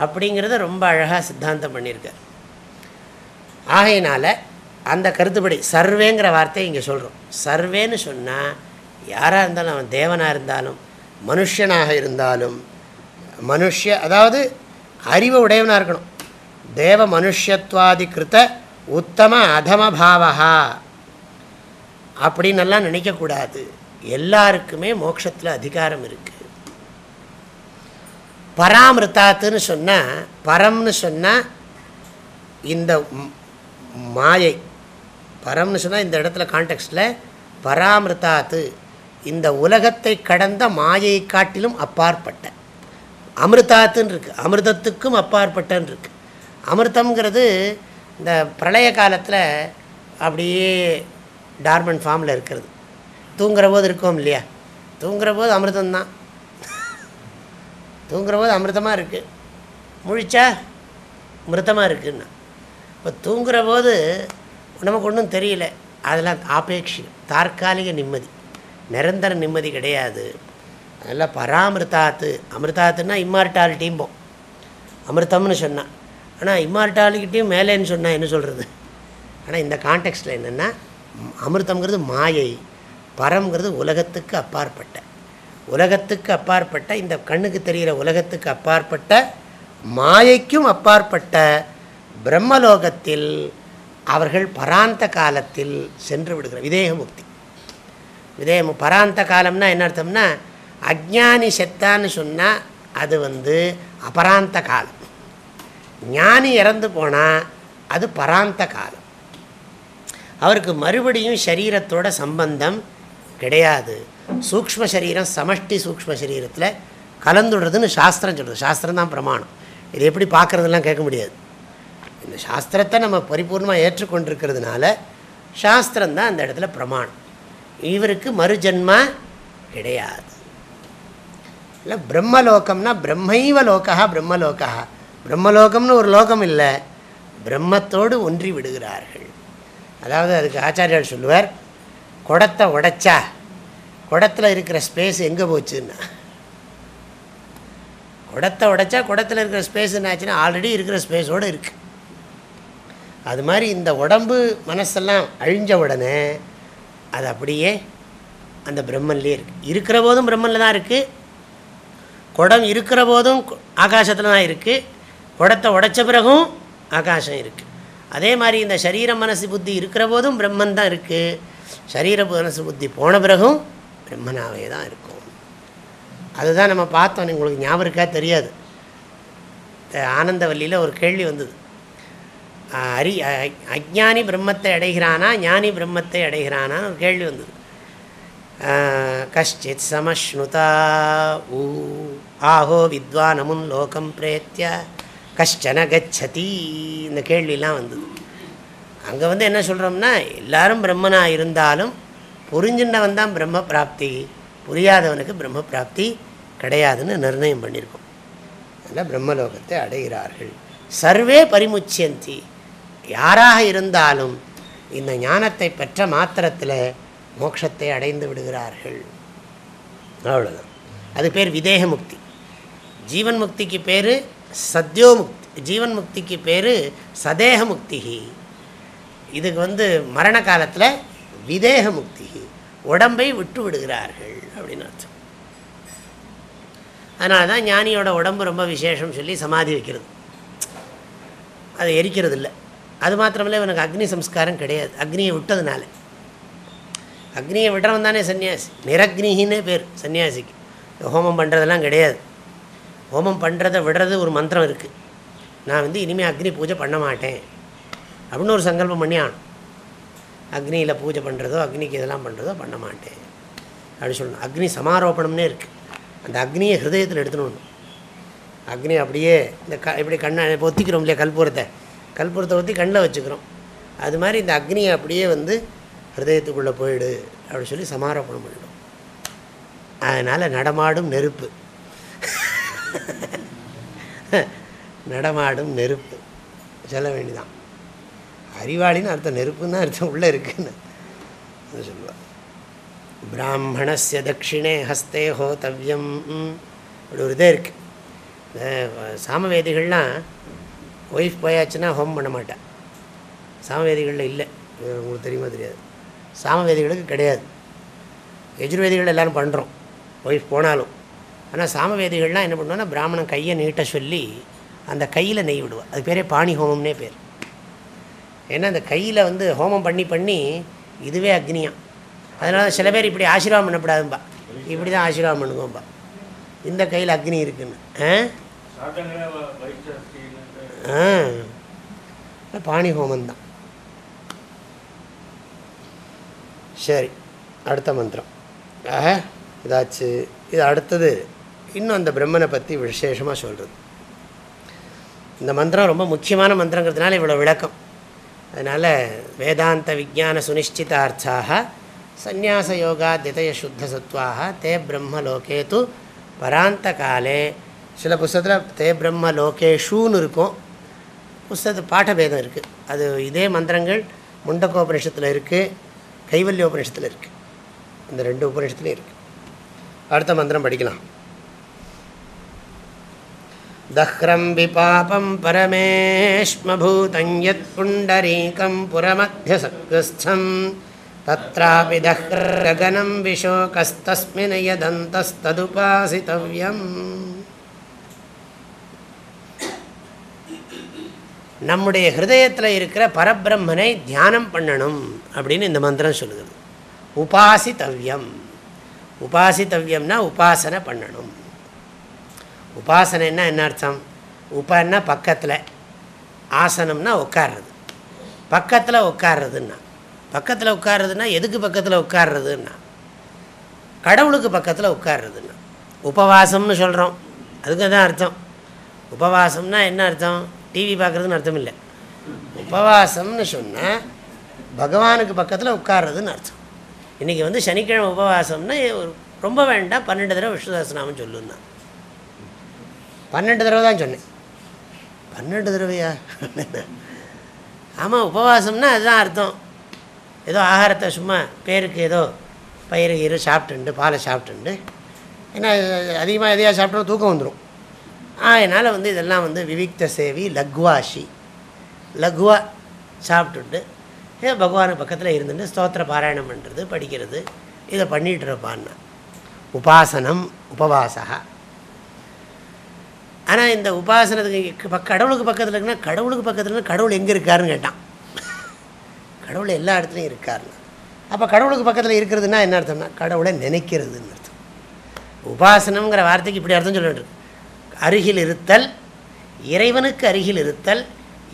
அப்படிங்கிறத ரொம்ப அழகாக சித்தாந்தம் பண்ணியிருக்கார். ஆகையினால் அந்த கருத்துப்படி சர்வேங்கிற வார்த்தையை இங்கே சொல்கிறோம் சர்வேன்னு சொன்னால் யாராக இருந்தாலும் அவன் தேவனாக இருந்தாலும் மனுஷனாக இருந்தாலும் மனுஷ அதாவது அறிவு உடையவனாக இருக்கணும். தேவ மனுஷத்வாதி கிருத்த உத்தம அதம பாவகா அப்படின்னெல்லாம் நினைக்கக்கூடாது. எல்லாருக்குமே மோட்சத்தில் அதிகாரம் இருக்குது பராமிருத்தாத்துன்னு சொன்னால் பரம்னு சொன்னால் இந்த மாயை பரம்னு சொன்னால் இந்த இடத்துல கான்டெக்ஸ்டில் பராமிருத்தாத்து இந்த உலகத்தை கடந்த மாயை காட்டிலும் அப்பாற்பட்ட. அமிர்தாத்துன்னு இருக்குது அமிர்தத்துக்கும் அப்பாற்பட்டன்னு இருக்குது அமிர்தம்ங்கிறது இந்த பிரளய காலத்தில் அப்படியே டார்மன் ஃபார்மில் இருக்கிறது. தூங்குற போது இருக்கோம் இல்லையா? தூங்குற போது அமிர்தம்தான். தூங்குற போது அமிர்தமாக இருக்குது முழிச்சா மிருத்தமாக இருக்குன்னா. இப்போ தூங்குற போது நமக்கு ஒன்றும் தெரியல. அதெல்லாம் ஆபேட்சிகம் தற்காலிக நிம்மதி. நிரந்தர நிம்மதி கிடையாது. அதெல்லாம் பராமிருத்தாத்து அமிர்தாத்துன்னா இம்மார்டாலிட்டிம்போம் அமிர்தம்னு சொன்னான் ஆனால் இம்மார்டாலிட்டியும் மேலேன்னு சொன்னால் என்ன சொல்கிறது ஆனால் இந்த கான்டெக்ஸ்டில் என்னென்னா அமிர்தம்ங்கிறது மாயை பரம்ங்கிறது உலகத்துக்கு அப்பாற்பட்ட. உலகத்துக்கு அப்பாற்பட்ட இந்த கண்ணுக்கு தெரிகிற உலகத்துக்கு அப்பாற்பட்ட மாயைக்கும் அப்பாற்பட்ட பிரம்மலோகத்தில் அவர்கள் பராந்த காலத்தில் சென்று விடுகிற விதேக முக்தி. விதேக பராந்த காலம்னா என்ன அர்த்தம்னா அக்ஞானி செத்தான்னு சொன்னால் அது வந்து அபராந்த காலம். ஞானி இறந்து போனால் அது பராந்த காலம். அவருக்கு மறுபடியும் சரீரத்தோட சம்பந்தம் கிடையாது. சூக்ஷ்ம சரீரம் சமஷ்டி சூக்ஷ்ம சரீரத்தில் கலந்துடுறதுன்னு சாஸ்திரம் சொல்கிறது சாஸ்திரம் தான் பிரமாணம். இது எப்படி பார்க்குறதெல்லாம் கேட்க முடியாது. இந்த சாஸ்திரத்தை நம்ம பரிபூர்ணமாக ஏற்றுக்கொண்டிருக்கிறதுனால சாஸ்திரம் தான் அந்த இடத்துல பிரமாணம். இவருக்கு மறுஜன்மா கிடையாது. இல்லை பிரம்மலோகம்னா பிரம்மைவ லோகா பிரம்மலோகா பிரம்மலோகம்னு ஒரு லோகம் இல்லை. பிரம்மத்தோடு ஒன்றி விடுகிறார்கள். அதாவது அதுக்கு ஆச்சாரியார் சொல்லுவார் குடத்தை உடைச்சா குடத்தில் இருக்கிற ஸ்பேஸ் எங்கே போச்சுன்னா? குடத்தை உடைச்சா குடத்தில் இருக்கிற ஸ்பேஸ் என்னாச்சுன்னா ஆல்ரெடி இருக்கிற ஸ்பேஸோடு இருக்குது அது மாதிரி இந்த உடம்பு மனசெல்லாம் அழிஞ்ச உடனே அது அப்படியே அந்த பிரம்மன்லேயே இருக்குது இருக்கிற போதும் பிரம்மனில் தான் இருக்குது குடம் இருக்கிற போதும் ஆகாசத்தில் தான் இருக்குது குடத்தை உடைச்ச பிறகும் ஆகாசம் இருக்குது அதே மாதிரி இந்த சரீர மனசு புத்தி இருக்கிற போதும் பிரம்மன் தான் இருக்குது சரீர மனசு புத்தி போன பிறகும் பிரம்மனாவே தான் இருக்கும். அதுதான் நம்ம பார்த்தோம். உங்களுக்கு ஞாபகம் இருக்கா? தெரியாது. ஆனந்தவல்லியில் ஒரு கேள்வி வந்தது. அரி அஜ்ஞானி பிரம்மத்தை அடைகிறானா ஞானி பிரம்மத்தை அடைகிறானா ஒரு கேள்வி வந்தது. கஷ்டித் சமஷ்ணுதா ஊ ஆஹோ வித்வானமுன் லோகம் பிரேத்திய கஷ்டன கச்சதி இந்த கேள்விலாம் வந்தது. அங்கே வந்து என்ன சொல்கிறோம்னா எல்லாரும் பிரம்மனாக இருந்தாலும் புரிஞ்சின்றவன் தான் பிரம்ம பிராப்தி புரியாதவனுக்கு பிரம்ம பிராப்தி கிடையாதுன்னு நிர்ணயம் பண்ணியிருக்கோம். அதில் பிரம்மலோகத்தை அடைகிறார்கள். சர்வே பரிமுச்சியந்தி. யாராக இருந்தாலும் இந்த ஞானத்தை பெற்ற மாத்திரத்தில் மோட்சத்தை அடைந்து விடுகிறார்கள். அவ்வளோதான் அது பேர் விதேக முக்தி. ஜீவன் முக்திக்கு பேர் சத்யோ முக்தி. ஜீவன் முக்திக்கு பேர் சதேக முக்தி. இதுக்கு வந்து மரண காலத்தில் விதேக முக்தி. உடம்பை விட்டு விடுகிறார்கள் அப்படின்னு அர்த்தம். அதனால தான் ஞானியோட உடம்பு ரொம்ப விசேஷம் சொல்லி சமாதி வைக்கிறது. அதை எரிக்கிறது இல்லை அது மாத்திரமில்லை இவனுக்கு அக்னி சம்ஸ்காரம் கிடையாது. அக்னியை விட்டதுனால. அக்னியை விடுறவன் தானே சன்னியாசி நிரக்னிகின்னே பேர் சன்னியாசிக்கு ஹோமம் பண்ணுறதெல்லாம் கிடையாது. ஹோமம் பண்ணுறதை விடுறது ஒரு மந்திரம் இருக்குது நான் வந்து இனிமேல் அக்னி பூஜை பண்ண மாட்டேன். அப்படின்னு ஒரு சங்கல்பம் பண்ணி ஆனும் அக்னியில் பூஜை பண்ணுறதோ அக்னிக்கு இதெல்லாம் பண்ணுறதோ பண்ண மாட்டேன். அப்படின்னு சொல்லணும். அக்னி சமாரோபணம்னே இருக்குது அந்த அக்னியை ஹிருதயத்தில் எடுத்துன்னு அக்னி அப்படியே இந்த க இப்படி கண்ணை ஒத்திக்கிறோம் இல்லையா கல்பூரத்தை கல்பூரத்தை ஊற்றி கண்ணில் வச்சுக்கிறோம். அது மாதிரி இந்த அக்னியை அப்படியே வந்து ஹிரதயத்துக்குள்ளே போயிடு அப்படின்னு சொல்லி சமாரோபணம் பண்ணிடும் அதனால் நடமாடும் நெருப்பு. நடமாடும் நெருப்பு. சொல்ல வேண்டிதான் அறிவாளின்னு அர்த்தம் நெருப்புன்னு தான் அர்த்தம் உள்ளே இருக்குன்னு. சொல்லுவாள் பிராமணஸ்ய தட்சிணே ஹஸ்தே ஹோதவ்யம். அப்படி ஒரு இதே இருக்குது இந்த சாமவேதிகள்லாம் ஒய்ஃப் போயாச்சுன்னா ஹோம் பண்ண மாட்டேன் சாமவேதிகளில் இல்லை. உங்களுக்கு தெரியுமா தெரியாது. சாமவேதிகளுக்கு கிடையாது. எஜுர்வேதிகள் எல்லோரும் பண்ணுறோம் ஒய்ஃப் போனாலும். ஆனால் சாமவேதிகள்லாம் என்ன பண்ணுவோன்னா பிராமணன் கையை நீட்ட சொல்லி அந்த கையில் நெய் விடுவாள் அது பேரே பாணி ஹோமம்னே பேர். ஏன்னா அந்த கையில் வந்து ஹோமம் பண்ணி பண்ணி இதுவே அக்னியாம் அதனால் சில பேர் இப்படி ஆசீர்வாதம் பண்ணக்கூடாதும்பா இப்படி தான் ஆசீர்வாதம் பண்ணுங்கோம்பா இந்த கையில் அக்னி இருக்குன்னு. ஆ? பாணி ஹோமந்தான். சரி அடுத்த மந்திரம். ஆக இதாச்சு. இது அடுத்தது. இன்னும் அந்த பிரம்மனை பற்றி விசேஷமாக சொல்கிறது இந்த மந்திரம் ரொம்ப முக்கியமான மந்திரங்கிறதுனால இவ்வளோ விளக்கம். அதனால் வேதாந்த விஜான சுனிச்சிதார்த்தாக சந்நியாச யோகா திதய சுத்த சத்வாக தே பிரம்மலோகே து பராந்த காலே. சில புஸ்தத்தில் தே பிரம்ம லோகேஷூன்னு இருக்கும். புஸ்தகத்து பாட்டபேதம் இருக்குது அது இதே மந்திரங்கள் முண்டக்கோபனிஷத்தில் இருக்குது கைவல்ய உபனிஷத்தில் இருக்குது இந்த ரெண்டு உபனிஷத்துலேயும் இருக்குது அடுத்த மந்திரம் படிக்கலாம். தஹ்ரம் விபாபம் பரமேஷ்மபூதயத் புண்டரீகம் புரமத்தியசக்தஸ்தம் தத்ராபி தஹ்ரகனம் விஷோகஸ்தஸ்மின் யதந்தஸ்ததுபாசித்தவ்யம் நம்முடைய ஹிருதயத்தில் இருக்கிற பரபிரம்மனை தியானம் பண்ணணும் அப்படின்னு இந்த மந்திரம் சொல்லுகிறது உபாசித்தவ்யம். உபாசித்தவ்யம்னா உபாசனை பண்ணணும். உபாசனைன்னா என்ன அர்த்தம்? உபன்னா பக்கத்தில். ஆசனம்னா உட்கார்றது. பக்கத்தில் உட்கார்றதுன்னா. பக்கத்தில் உட்கார்றதுன்னா எதுக்கு பக்கத்தில் உட்கார்றதுன்னா? கடவுளுக்கு பக்கத்தில் உட்கார்றதுன்னா. உபவாசம்னு சொல்கிறோம் அதுக்கு தான் அர்த்தம். உபவாசம்னா என்ன அர்த்தம்? டிவி பார்க்குறதுன்னு அர்த்தம் இல்லை உபவாசம்னு சொன்னால் பகவானுக்கு பக்கத்தில் உட்கார்றதுன்னு அர்த்தம். இன்றைக்கி வந்து சனிக்கிழமை உபவாசம்னா ரொம்ப வேண்டாம் பன்னெண்டு தடவை விஷ்ணுதாசனாமன் சொல்லுன்னா. பன்னெண்டு தடவை தான் சொன்னேன். பன்னெண்டு தடவையா? ஆமாம் உபவாசம்னா அதுதான் அர்த்தம். ஏதோ ஆகாரத்தை சும்மா பேருக்கு ஏதோ பயிறு கீரை சாப்பிட்டுண்டு பாலை சாப்பிட்டுண்டு. ஏன்னா அதிகமாக எதையாக சாப்பிட்டோம் தூக்கம் வந்துடும் அதனால் வந்து இதெல்லாம் வந்து விவிக்த சேவி லக்வாஷி. லக்வா சாப்பிட்டுட்டு பகவான் பகவானுக்கு பக்கத்தில் இருந்துட்டு ஸ்தோத்திர பாராயணம் பண்ணுறது படிக்கிறது இதை பண்ணிகிட்டு இருப்பான்னா உபாசனம் உபவாசா. ஆனால் இந்த உபாசனத்துக்கு கடவுளுக்கு பக்கத்தில் இருக்குன்னா கடவுளுக்கு பக்கத்தில் கடவுள் எங்கே இருக்காருன்னு கேட்டான். கடவுள் எல்லா இடத்துலையும் இருக்காருன்னு அப்போ கடவுளுக்கு பக்கத்தில் இருக்கிறதுனா என்ன அர்த்தம்னா கடவுளை நினைக்கிறதுன்னு அர்த்தம். உபாசனங்கிற வார்த்தைக்கு இப்படி அர்த்தம் சொல்லிட்டுருக்கு அருகில் இருத்தல் இறைவனுக்கு அருகில் இருத்தல்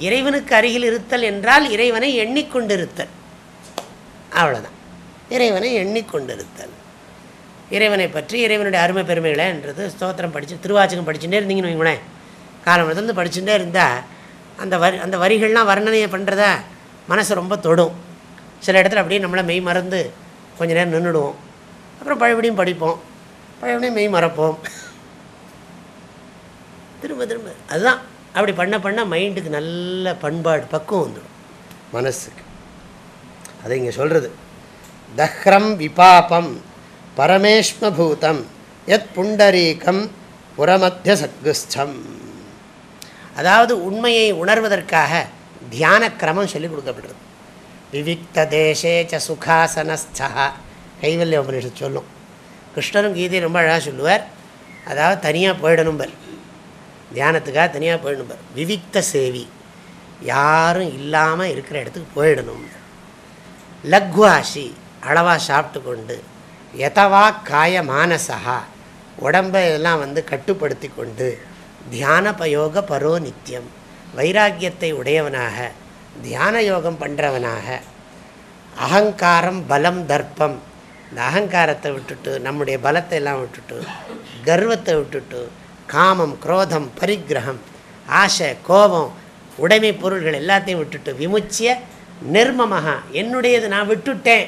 இறைவனுக்கு அருகில் இருத்தல் என்றால் இறைவனை எண்ணிக்கொண்டிருத்தல். அவ்வளோதான் இறைவனை எண்ணிக்கொண்டிருத்தல். இறைவனை பற்றி இறைவனுடைய அருமை பெருமைகளைன்றது ஸ்தோத்திரம் படித்து திருவாச்சகம் படிச்சுட்டே இருந்தீங்கன்னு வைங்களேன் காலமத்திலேருந்து படிச்சுட்டே இருந்தால் அந்த வரி அந்த வரிகள்லாம் வர்ணனையை பண்ணுறத மனசு ரொம்ப தொடும். சில இடத்துல அப்படியே நம்மளை மெய் மறந்து கொஞ்ச நேரம் நின்றுடுவோம். அப்புறம் பழபடியும் படிப்போம். பழபடியும் மெய் மறப்போம். திரும்ப திரும்ப. அதுதான். அப்படி பண்ண பண்ண மைண்டுக்கு நல்ல பண்பாடு பக்குவம் வந்துடும். மனசுக்கு. அதை இங்கே சொல்கிறது தஹ்ரம் விபாபம் பரமேஷ்மபூதம் யத் புண்டரீகம் புறமத்திய சத்குஸ்தம் அதாவது உண்மையை உணர்வதற்காக தியான கிரமம் சொல்லிக் கொடுக்கப்படுறது விவிக்த தேசே ச சுகாசனஸ்தா கைவல்ய சொல்லும். கிருஷ்ணரும் கீதை ரொம்ப அழகாக சொல்லுவார். அதாவது தனியாக போயிடணும் பல் தியானத்துக்காக தனியாக போயிடணும் பார். விவிக்த சேவி. யாரும் இல்லாமல் இருக்கிற இடத்துக்கு போயிடணும். லக்வாஷி அளவாக சாப்பிட்டு கொண்டு எதவா காய மானசா உடம்பை எல்லாம் வந்து கட்டுப்படுத்தி கொண்டு தியான பயோக பரோ நித்தியம் வைராக்கியத்தை உடையவனாக தியான யோகம் பண்ணுறவனாக அகங்காரம் பலம் தர்ப்பம். இந்த அகங்காரத்தை விட்டுட்டு நம்முடைய பலத்தை எல்லாம் விட்டுட்டு கர்வத்தை விட்டுட்டு காமம் குரோதம் பரிகிரகம் ஆசை கோபம் உடைமை பொருள்கள் எல்லாத்தையும் விட்டுட்டு விமுச்சிய நிர்மமகா என்னுடையது நான் விட்டுட்டேன்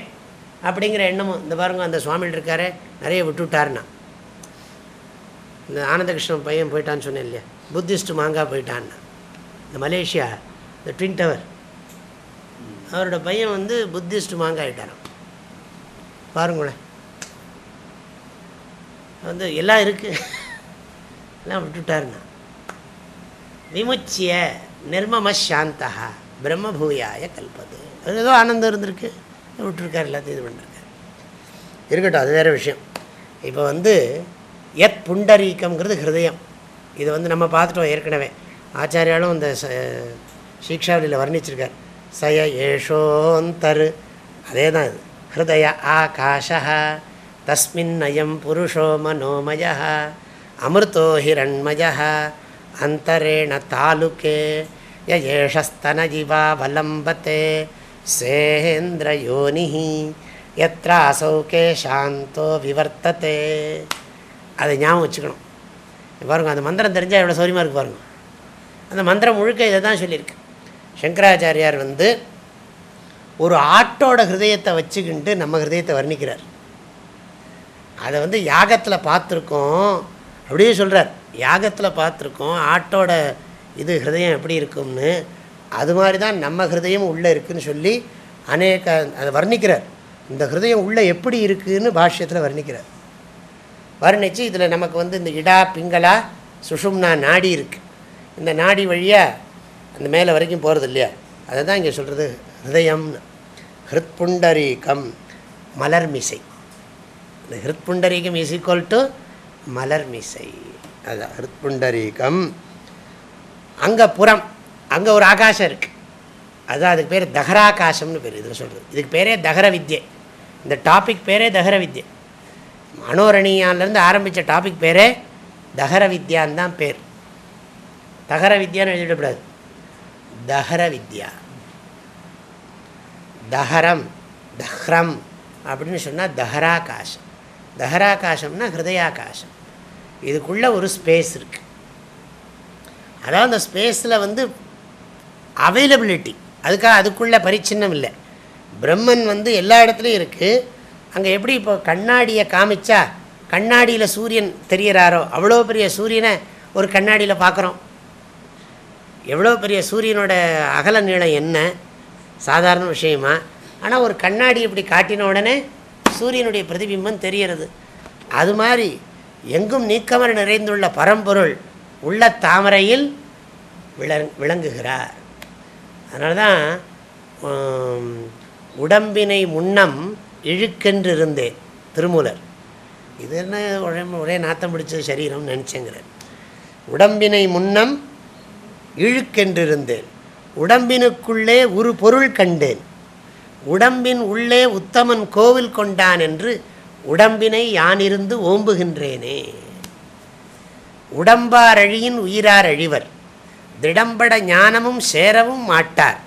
அப்படிங்கிற எண்ணமும் இந்த பாருங்க அந்த சுவாமிகள் இருக்காரு நிறைய விட்டுவிட்டாருன்னா இந்த ஆனந்தகிருஷ்ணன் பையன் போயிட்டான்னு சொன்னேன் இல்லையா? புத்திஸ்ட் மாங்காய் போயிட்டான்னா. இந்த மலேசியா இந்த ட்வின் டவர் அவரோட பையன் வந்து புத்திஸ்ட் மாங்கா ஆகிட்டாரான் பாருங்களேன். வந்து எல்லாம் இருக்குது எல்லாம் விட்டுட்டாருண்ணா விமுச்சிய நிர்மம சாந்தா பிரம்மபூயாய கல்பது. அது ஏதோ ஆனந்தம் இருந்திருக்கு. விட்டுருக்கார் எல்லாத்தையும் இது பண்ணிருக்கார். இருக்கட்டும் அது வேறு விஷயம். இப்போ வந்து எத் புண்டரீக்கம்ங்கிறது ஹிருதயம். இது வந்து நம்ம பார்த்துட்டோம் ஏற்கனவே. ஆச்சாரியாலும் இந்த சீக்ஷாவளியில் வர்ணிச்சிருக்கார். சய ஏஷோந்தரு. அதே தான் இது. ஹிருதய ஆகாஷா தஸ்மின் அயம் புருஷோ மனோமயா அமிர்தோ ஹிரண்மய அந்தரேண தாலுக்கே யேஷஸ்தனஜிவாவலம்பத்தே சேந்திரயோனி எத்ரா அசௌகே சாந்தோ விவர்த்ததே அதை ஞாபகம் வச்சுக்கணும். பாருங்கள் அந்த மந்திரம் தெரிஞ்சால் எவ்வளோ சௌரியமாக இருக்குது பாருங்கள் அந்த மந்திரம் முழுக்க இதை தான் சொல்லியிருக்கு. சங்கராச்சாரியார் வந்து ஒரு ஆட்டோட ஹிருதயத்தை வச்சுக்கிட்டு நம்ம ஹிருதயத்தை வர்ணிக்கிறார். அதை வந்து யாகத்தில் பார்த்துருக்கோம். அப்படியே சொல்கிறார் யாகத்தில் பார்த்துருக்கோம் ஆட்டோட இது ஹிருதயம் எப்படி இருக்கும்னு அது மாதிரி தான் நம்ம ஹிருதயம் உள்ளே இருக்குதுன்னு சொல்லி அநேக அதை வர்ணிக்கிறார். இந்த ஹிருதயம் உள்ளே எப்படி இருக்குதுன்னு பாஷ்யத்தில் வர்ணிக்கிறார். வர்ணித்து இதில் நமக்கு வந்து இந்த இடா பிங்களா சுஷும்னா நாடி இருக்குது இந்த நாடி வழியாக அந்த மேலே வரைக்கும் போகிறது இல்லையா? அதை தான் இங்கே சொல்கிறது ஹிருதயம்னு. ஹிருத்புண்டரீகம் மலர்மிசை. இந்த ஹிருத்புண்டரீகம் இஸ் ஈக்குவல் டு மலர்மிசை. அது ஹிருத்புண்டரீகம் அங்கே புறம் அங்கே ஒரு ஆகாசம் இருக்குது அதுதான் அதுக்கு பேர் தகராகாசம்னு பேர் இதில் சொல்கிறது இதுக்கு பேரே தகர வித்யை இந்த டாபிக் பேரே தகர வித்யை மனோரணியான்லேருந்து ஆரம்பித்த டாபிக் பேரே தகர வித்யான்னு தான் பேர். தகர வித்யான்னு எழுதிடக்கூடாது தஹர வித்யா தஹரம் தஹ்ரம் அப்படின்னு சொன்னால் தஹராகாசம் தஹராகாசம்னா ஹிருதயாகாசம். இதுக்குள்ளே ஒரு ஸ்பேஸ் இருக்குது அதாவது அந்த ஸ்பேஸில் வந்து அவைலபிலிட்டி அதுக்காக அதுக்குள்ளே பரிச்சின்னம் இல்லை. பிரம்மன் வந்து எல்லா இடத்துலையும் இருக்குது அங்கே எப்படி இப்போ கண்ணாடியை காமிச்சா கண்ணாடியில் சூரியன் தெரியறாரோ அவ்வளோ பெரிய சூரியனை ஒரு கண்ணாடியில் பார்க்குறோம். எவ்வளோ பெரிய சூரியனோட அகல நீளம் என்ன? சாதாரண விஷயமா. ஆனால் ஒரு கண்ணாடி இப்படி காட்டின உடனே சூரியனுடைய பிரதிபிம்பம் தெரிகிறது. அது மாதிரி எங்கும் நீக்கமர நிறைந்துள்ள பரம்பொருள் உள்ள தாமரையில் விளங் விளங்குகிறார். அதனால தான் உடம்பினை முன்னம் இழுக்கென்று இருந்தேன் திருமூலர். இது என்ன உடம்பு ஒரே நாத்தம் பிடிச்ச சரீரம்னு நினச்சேங்கிறேன். உடம்பினை முன்னம் இழுக்கென்றிருந்தேன். உடம்பினுக்குள்ளே ஒரு பொருள் கண்டேன். உடம்பின் உள்ளே உத்தமன் கோவில் கொண்டான் என்று உடம்பினை யானிருந்து ஓம்புகின்றேனே. உடம்பாரழியின் உயிரார் அழிவர். திடம்பட ஞானமும் சேரவும் மாட்டார்.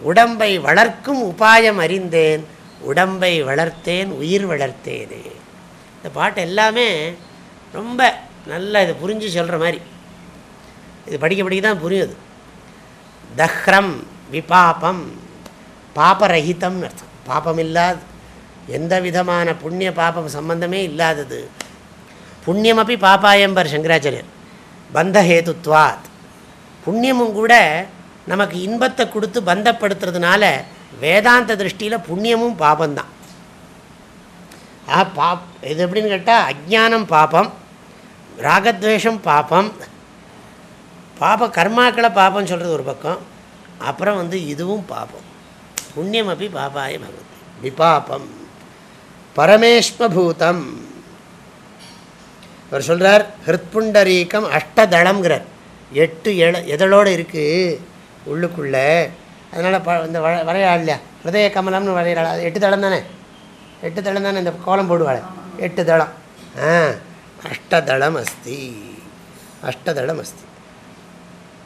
உடம்பை வளர்க்கும் உபாயம் அறிந்தேன் உடம்பை வளர்த்தேன் உயிர் வளர்த்தேனே. இந்த பாட்டு எல்லாமே ரொம்ப நல்லா இதை புரிஞ்சு சொல்கிற மாதிரி. இது படிக்க படிக்க தான் புரியுது. தஹ்ரம் விபாபம் பாபரஹிதம்னு அர்த்தம். பாபம் இல்லாது எந்த விதமான புண்ணிய பாபம் சம்பந்தமே இல்லாதது. புண்ணியமப்பி பாப்பாயம்பர் சங்கராச்சாரியர். பந்தஹேதுத்வாத். புண்ணியமும் கூட நமக்கு இன்பத்தை கொடுத்து பந்தப்படுத்துறதுனால வேதாந்த திருஷ்டியில் புண்ணியமும் பாபந்தான் ஆ பாப் இது எப்படின்னு கேட்டால் அஜானம் பாபம் ராகத்வேஷம் பாபம் பாப கர்மாக்களை பாபம்னு சொல்கிறது ஒரு பக்கம் அப்புறம் வந்து இதுவும் பாபம். புண்ணியம் அப்படி பாபாய பகவதி விபாபம். பரமேஷ்மபூதம். அவர் சொல்கிறார் ஹிருத்புண்டரீக்கம் அஷ்டதளம்ங்கிறார். எட்டு எழ எதழோடு இருக்குது உள்ளுக்குள்ளே. அதனால் ப இந்த வ வரையாள் இல்லையா? ஹிருதய கமலம்னு வரைகிறாள் அது எட்டு தளம் தானே? எட்டு தளம் தானே? இந்த கோலம் போடுவாள். எட்டு தளம். ஆ அஷ்டதளம் அஸ்தி. அஷ்டதளம் அஸ்தி.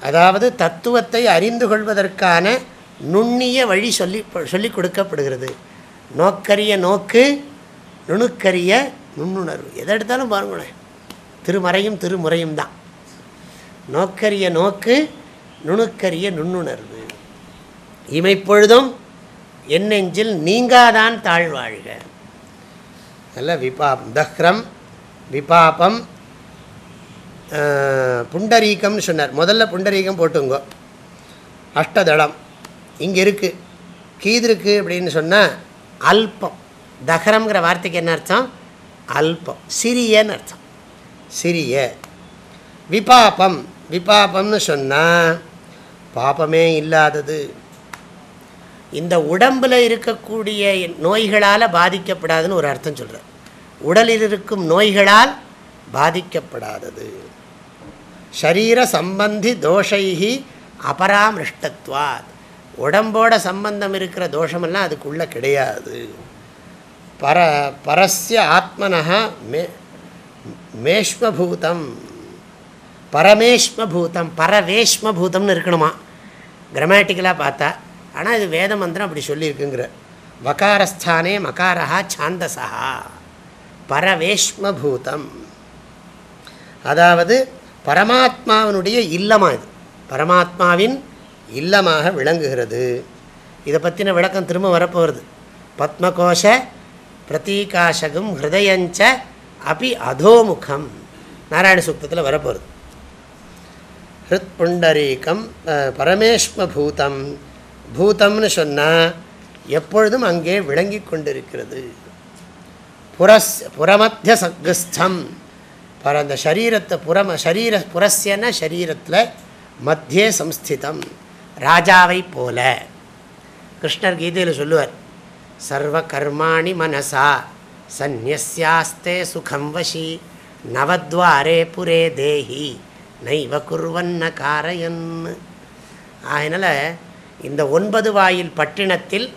அதாவது தத்துவத்தை அறிந்து கொள்வதற்கான நுண்ணிய வழி சொல்லி சொல்லிக் கொடுக்கப்படுகிறது. நோக்கரிய நோக்கு நுணுக்கரிய நுண்ணுணர்வு. எதை எடுத்தாலும் பாருங்களேன். திருமறையும் திருமுறையும் தான். நோக்கரிய நோக்கு நுணுக்கரிய நுண்ணுணர்வு. இமைப்பொழுதும் என் நெஞ்சில் நீங்காதான் தாழ்வாழ்க. நல்ல விபாபம் தஹ்ரம் விபாபம் புண்டரீகம்னு சொன்னார். முதல்ல புண்டரீகம் போட்டுங்கோ. அஷ்டதளம். இங்கே இருக்குது கீதிருக்கு அப்படின்னு சொன்னால் அல்பம். தகரம்ங்கிற வார்த்தைக்கு என்ன அர்த்தம்? அல்பம். சிறியன்னு அர்த்தம். சிறிய. விபாபம். விபாபம்னு சொன்னால் பாபமே இல்லாதது. இந்த உடம்பில் இருக்கக்கூடிய நோய்களால் பாதிக்கப்படாதுன்னு ஒரு அர்த்தம் சொல்கிறார் உடலில் இருக்கும் நோய்களால் பாதிக்கப்படாதது. ஷரீர சம்பந்தி தோஷைகி அபராமிருஷ்டத்வாத். உடம்போட சம்பந்தம் இருக்கிற தோஷமெல்லாம் அதுக்குள்ளே கிடையாது. பர பரஸ்ய ஆத்மனா மே மேஷ்மபூதம். பரமேஷ்மபூதம் பரவேஷ்மபூதம்னு இருக்கணுமா? கிரமேட்டிக்கலாக பார்த்தா. ஆனால் இது வேத மந்திரம் அப்படி சொல்லியிருக்குங்கிற. வகாரஸ்தானே மகாரா சாந்தசா பரவேஷ்மபூதம். அதாவது பரமாத்மாவினுடைய இல்லமாக இது. பரமாத்மாவின் இல்லமாக விளங்குகிறது. இதை பற்றின விளக்கம் திரும்ப வரப்போகிறது. பத்மகோஷ பிரதீகாசகம் ஹிருதயஞ்ச அப்படி அதோமுகம். நாராயண சூக்தத்தில் வரப்போகிறது. ஹிருத் புண்டரீகம் பரமேஷ்ம பூதம் பூதம்னு சொன்னால் எப்பொழுதும் அங்கே விளங்கி கொண்டிருக்கிறது. புரஸ் புறமத்திய சக்ஸ்தம் பர அந்த சரீரத்தை புறம சரீர புரஸ்யன சரீரத்தில் மத்தியே சம்ஸ்திதம். ராஜாவை போல. கிருஷ்ணர் கீதையில் சொல்லுவார் சர்வ கர்மாணி மனசா சந்நியாஸ்தே சுகம் வசி நவத்வாரே புரே தேஹி நைவ குர்வன்ன காரையன் அதனால் இந்த ஒன்பது வாயில் பட்டினத்தில்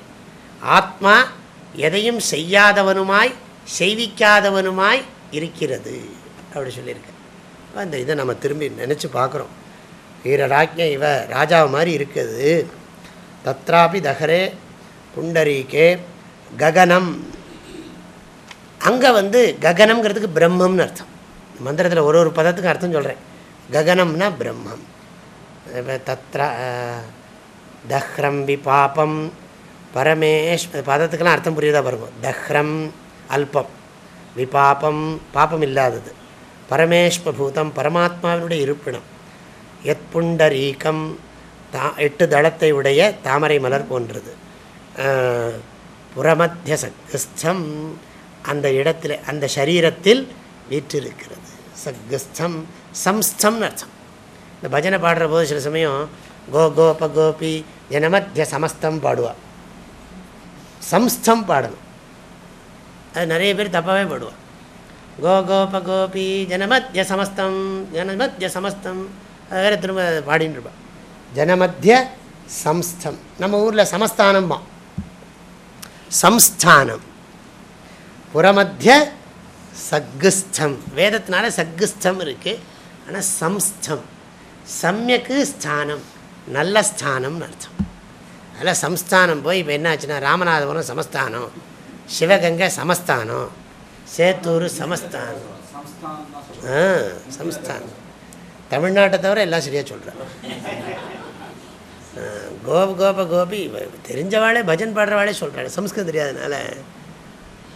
ஆத்மா எதையும் செய்யாதவனுமாய் செய்விக்காதவனுமாய் இருக்கிறது. அப்படி சொல்லியிருக்கேன் அந்த இதை நம்ம திரும்பி நினச்சி பார்க்குறோம். வீரராஜ்ய இவ ராஜாவை மாதிரி இருக்குது. தத்ராபி தஹரே புண்டரீகே ககனம். அங்கே வந்து ககனம்ங்கிறதுக்கு பிரம்மம்னு அர்த்தம். மந்திரத்தில் ஒரு ஒரு பதத்துக்கும் அர்த்தம் சொல்கிறேன் ககனம்னா பிரம்மம். தத்ரா தஹ்ரம் விபாபம் பரமேஷ் பதத்துக்கெல்லாம் அர்த்தம் புரியுதா பாருங்க. தஹ்ரம் அல்பம். விபாபம் பாப்பம் இல்லாதது. பரமேஷ்மபூதம் பரமாத்மாவினுடைய இருப்பிடம். எத் புண்டரீகம் தா எட்டு தளத்தை உடைய தாமரை மலர் போன்றது. புறமத்திய சக்ஸ்தம் அந்த இடத்துல அந்த சரீரத்தில் வீற்றிருக்கிறது. சக்ஸ்தம் சம்ஸ்தம்னு அர்த்தம். இந்த பஜனை பாடுற போது சில சமயம் கோ கோப கோபி ஜனமத்திய சமஸ்தம் பாடுவாள் சம்ஸ்தம் பாடணும். அது நிறைய பேர் தப்பாகவே பாடுவாள் கோ கோப கோபி ஜனமத்திய சமஸ்தம் ஜனமத்திய சமஸ்தம் அது வேறு திரும்ப பாடின்னு இருப்பாள் ஜனமத்திய சம்ஸ்தம். நம்ம ஊரில் சமஸ்தானம்பா சம்ஸ்தானம். புறமத்திய சக்குஸ்தம் வேதத்தினால சக்குஸ்தம் இருக்குது ஆனால் சம்ஸ்தம். சமயக்கு ஸ்தானம். நல்ல ஸ்தானம்னு அர்த்தம். அதில் சம்ஸ்தானம் போய் இப்போ என்னாச்சுன்னா ராமநாதபுரம் சமஸ்தானம். சிவகங்கை சமஸ்தானம். சேத்தூர் சமஸ்தானம். ஆ சமஸ்தானம். தமிழ்நாட்டை தவிர எல்லாம் சரியாக சொல்கிறேன் கோப கோப கோபி. தெரிஞ்சவாளே பஜன் பாடுறவாளே சொல்கிறாள் சம்ஸ்கிருதம் தெரியாதனால.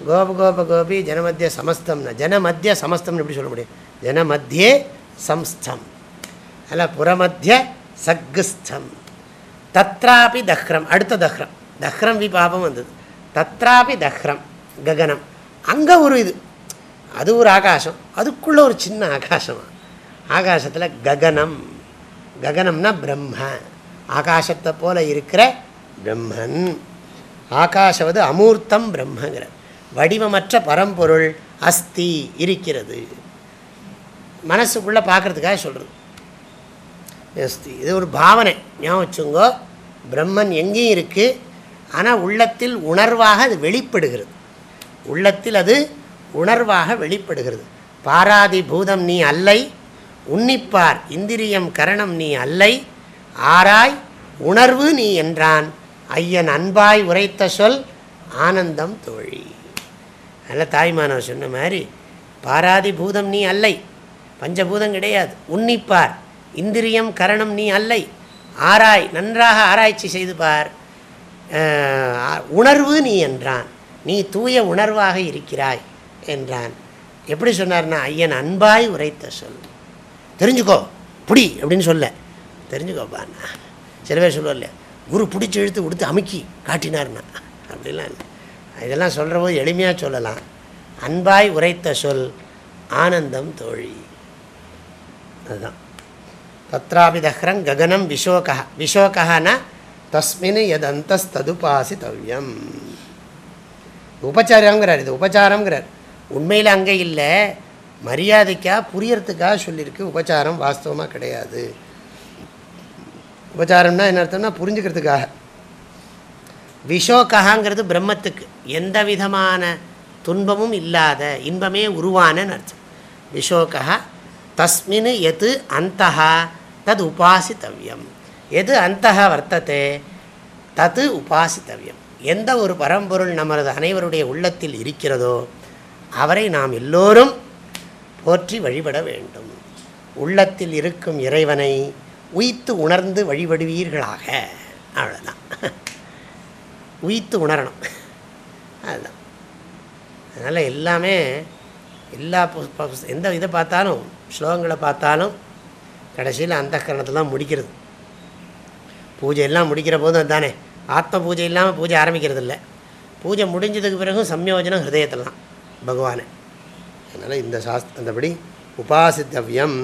கோப கோப கோபி ஜனமத்திய சமஸ்தம்னா ஜனமத்திய சமஸ்தம்னு எப்படி சொல்ல முடியும்? ஜனமத்தியே சம்ஸ்தம். அதில் புறமத்திய சக்குஸ்தம் தத்ராபி தஹ்ரம். அடுத்த தஹ்ரம். தஹ்ரம் வி பாபம் வந்தது. தத்ராபி தஹ்ரம். ககனம். அங்கே ஒரு இது. அது ஒரு ஆகாசம். அதுக்குள்ளே ஒரு சின்ன ஆகாசம். ஆகாசத்தில் ககனம். ககனம்னா பிரம்ம. ஆகாசத்தை போல இருக்கிற பிரம்மன். ஆகாசவது அமூர்த்தம் பிரம்மங்கிற. வடிவமற்ற பரம்பொருள் அஸ்தி இருக்கிறது. மனசுக்குள்ளே பார்க்குறதுக்காக சொல்கிறது அஸ்தி. இது ஒரு பாவனை. ஞாபகம் வச்சுங்கோ பிரம்மன் எங்கேயும் இருக்குது ஆனால் உள்ளத்தில் உணர்வாக அது வெளிப்படுகிறது. உள்ளத்தில் அது உணர்வாக வெளிப்படுகிறது. பாராதி பூதம் நீ அல்லை. உன்னிப்பார் இந்திரியம் கரணம் நீ அல்லை ஆராய் உணர்வு நீ என்றான். ஐயன் அன்பாய் உரைத்த சொல் ஆனந்தம் தோழி. நல்ல தாய்மானவர் சொன்ன மாதிரி பாராதி பூதம் நீ அல்லை பஞ்சபூதம் கிடையாது. உன்னிப்பார் இந்திரியம் கரணம் நீ அல்லை ஆராய் நன்றாக ஆராய்ச்சி செய்து பார். உணர்வு நீ என்றான். நீ தூய உணர்வாக இருக்கிறாய் என்றான். எப்படி சொன்னார்னா ஐயன் அன்பாய் உரைத்த சொல். தெரிஞ்சுக்கோ புடி அப்படின்னு சொல்ல. தெரிஞ்சுக்கோப்பாண்ணா சில பேர் சொல்லுவோம் குரு பிடிச்சி இழுத்து கொடுத்து அமுக்கி காட்டினார்னா. அப்படிலாம் இல்லை. இதெல்லாம் சொல்கிற போது எளிமையாக சொல்லலாம். அன்பாய் உரைத்த சொல் ஆனந்தம் தோழி. அதுதான். தத்ராபி தஹ்ரம் ககனம் விஷோகா விஷோகான்னா தஸ்மின் எது அந்தஸ்ததுபாசித்தவ்யம் உபச்சாரங்கிறார் இது உபச்சாரங்கிறார் உண்மையில் அங்கே இல்லை. மரியாதைக்காக புரியறதுக்காக சொல்லியிருக்கு உபச்சாரம் வாஸ்தவமாக கிடையாது. உபச்சாரம்னா என்ன அர்த்தம்னா புரிஞ்சுக்கிறதுக்காக. விஷோகாங்கிறது பிரம்மத்துக்கு. எந்த விதமான துன்பமும் இல்லாத இன்பமே உருவானன்னு அர்த்தம். விஷோகா தஸ்மின் எது அந்தகா தது உபாசித்தவியம். எது அந்தகா வர்த்தத்தை தது உபாசித்தவியம். எந்த ஒரு பரம்பொருள் நமது அனைவருடைய உள்ளத்தில் இருக்கிறதோ அவரை நாம் எல்லோரும் போற்றி வழிபட வேண்டும். உள்ளத்தில் இருக்கும் இறைவனை உயித்து உணர்ந்து வழிபடுவீர்களாக. அவ்வளோதான் உயித்து உணரணும். அதுதான் அதனால் எல்லாமே எல்லா எந்த இதை பார்த்தாலும் ஸ்லோகங்களை பார்த்தாலும் கடைசியில் அந்த கரணத்தில் தான் முடிக்கிறது. பூஜை எல்லாம் முடிக்கிற போதும் அதுதானே ஆத்ம பூஜை இல்லாமல் பூஜை ஆரம்பிக்கிறது இல்லை பூஜை முடிஞ்சதுக்கு பிறகும் சம்யோஜனம் ஹிருதயத்தில் தான் பகவானை. அதனால் இந்த சாஸ்த் அந்தபடி உபாசித்தவ்யம்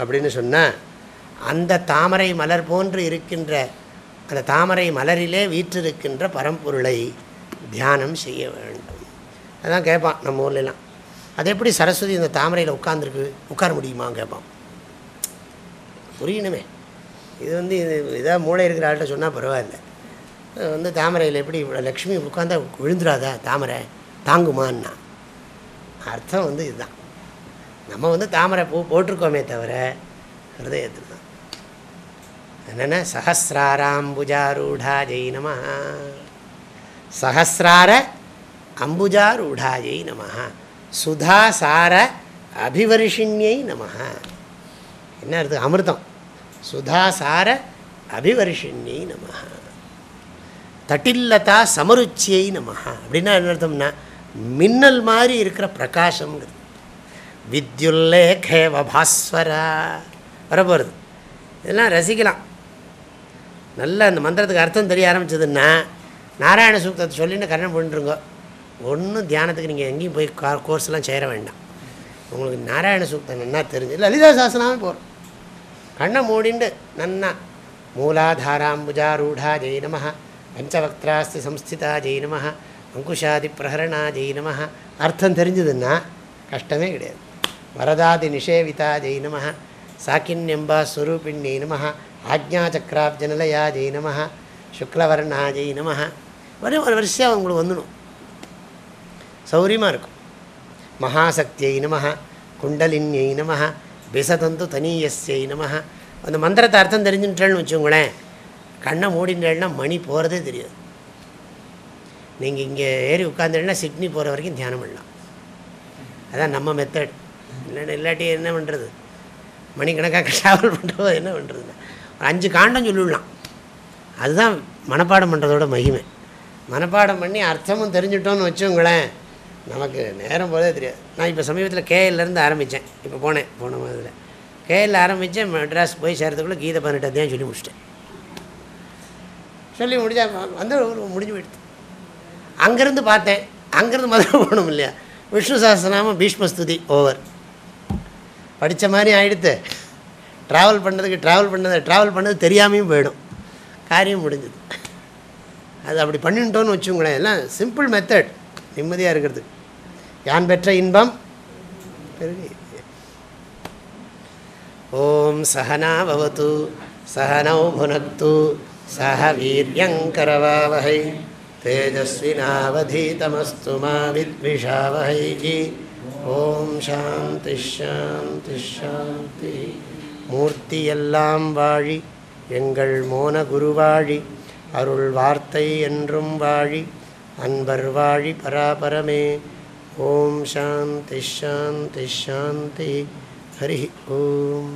அப்படின்னு சொன்னால் அந்த தாமரை மலர் போன்று இருக்கின்ற அந்த தாமரை மலரிலே வீற்றிருக்கின்ற பரம்பொருளை தியானம் செய்ய வேண்டும். அதான் கேட்பான் நம்ம ஊர்லலாம் அது எப்படி சரஸ்வதி இந்த தாமரையில் உட்காந்துருக்கு உட்கார முடியுமா கேட்பான் புரியணுமே. இது வந்து இது இதாக மூளை இருக்கிற ஆள்கிட்ட சொன்னால் பரவாயில்ல. வந்து தாமரையில் எப்படி லக்ஷ்மி உட்காந்தா விழுந்துடாதா தாமரை? தாங்குமான்னா. அர்த்தம் வந்து இதுதான். நம்ம வந்து தாமரை பூ போட்டிருக்கோமே தவிர ஹிருதயத்தில் தான். என்னென்ன? சஹசிராராம்புஜாரூடா ஜெய் நம சஹசிரார அம்புஜாரூடா ஜெய் நம சுதா சார அபிவர்ஷிணியை நம என்ன அர்த்தம்? அமிர்தம். சுதா சார அபிவர்ஷிணியை நம தட்டில்லதா சமருச்சியை நம அப்படின்னா என்ன அர்த்தம்னா மின்னல் மாதிரி இருக்கிற பிரகாசங்கிறது வித்யுல்லேகேவ பாஸ்வரா. வரப்போகிறது இதெல்லாம் ரசிக்கலாம். நல்ல அந்த மந்திரத்துக்கு அர்த்தம் தெரிய ஆரம்பிச்சதுன்னா நாராயண சூக்தத்தை சொல்லின்னு கண்ணன் பண்ணிட்டுருங்க ஒன்றும் தியானத்துக்கு நீங்கள் எங்கேயும் போய் கா கோர்ஸ்லாம் சேர வேண்டாம். உங்களுக்கு நாராயண சூக்தம் நல்லா தெரிஞ்சு லலிதா சாசனாவே போகிறோம் கண்ணை மூடிண்டு நன்னா. மூலாதாராம்புஜா ரூடா ஜெய் நம பஞ்சவக்திராஸ்தி சம்ஸ்திதா ஜெய் நம அங்குஷாதி பிரகரணா ஜெய் நம அர்த்தம் தெரிஞ்சதுன்னா கஷ்டமே கிடையாது. வரதாதி நிஷேவிதா ஜெய் நம சாக்கின்யம்பா ஸ்வரூபிணி நம ஆக்ஞாச்சக்ராப்ஜனலயா ஜெய் நம சுக்லவர்ணா ஜெய் நம வரும் ஒரு வரிசையாக உங்களுக்கு வந்துடும். சௌரியமாக இருக்கும். மகாசக்தியை நம குண்டலின்யை நம பிசதந்து தனீயஸ்யை நம அந்த மந்திரத்தை அர்த்தம் தெரிஞ்சுட்டேன்னு வச்சுங்களேன் கண்ணை மூடின்றேன்னா மணி போகிறதே தெரியாது. நீங்கள் இங்கே ஏறி உட்காந்துன்னா சிட்னி போகிற வரைக்கும் தியானம் பண்ணலாம். அதான் நம்ம மெத்தட் இல்லைன்னா இல்லாட்டி என்ன பண்ணுறது மணிக்கணக்காக ட்ராவல் பண்ணுறது என்ன பண்ணுறதுன்னா ஒரு அஞ்சு காண்டம் சொல்லிடலாம். அதுதான் மனப்பாடம் பண்ணுறதோட மகிமை. மனப்பாடம் பண்ணி அர்த்தமும் தெரிஞ்சுட்டோன்னு வச்சுங்களேன் நமக்கு நேரம் போதே தெரியாது. நான் இப்போ சமீபத்தில் கேஎல்லேருந்து ஆரம்பித்தேன் இப்போ போனேன் போன மாதிரில் கேஎல் ஆரம்பித்தேன் மெட்ராஸ் போய் சேர்றதுக்குள்ளே கீதை பதினெட்டாத்தையும் சொல்லி முடிச்சிட்டேன். சொல்லி முடிஞ்சா வந்து முடிஞ்சு போயிடுது. அங்கேருந்து பார்த்தேன். அங்கேருந்து மதுரை போகணும் இல்லையா? விஷ்ணு சாஸ்திரநாமம் பீஷ்மஸ்துதி ஓவர். படித்த மாதிரி ஆகிடுத்து ட்ராவல் பண்ணதுக்கு ட்ராவல் பண்ணது ட்ராவல் பண்ணது தெரியாமையும் போயிடும். காரியம் முடிஞ்சது. அது அப்படி பண்ணிட்டோன்னு வச்சுங்களேன் எல்லாம் சிம்பிள் மெத்தட் நிம்மதியாக இருக்கிறது. யான் பெற்ற இன்பம்? பெருகி. ஓம் சகனாபவத்து சகனௌ புனக்து சக வீரியங்கரவாவகை தேஜஸ்வினாவதீதமஸ்து மா வித்விஷாவகை ஓம் சாந்தி ஷாந்தி ஷாந்தி மூர்த்தியெல்லாம் வாழி எங்கள் மோன குருவாழி அருள் வார்த்தை என்றும் வாழி அன்பர் வாழி பராபரமே। ஓம் சாந்தி ஷாந்தி ஷாந்தி ஹரி ஓம்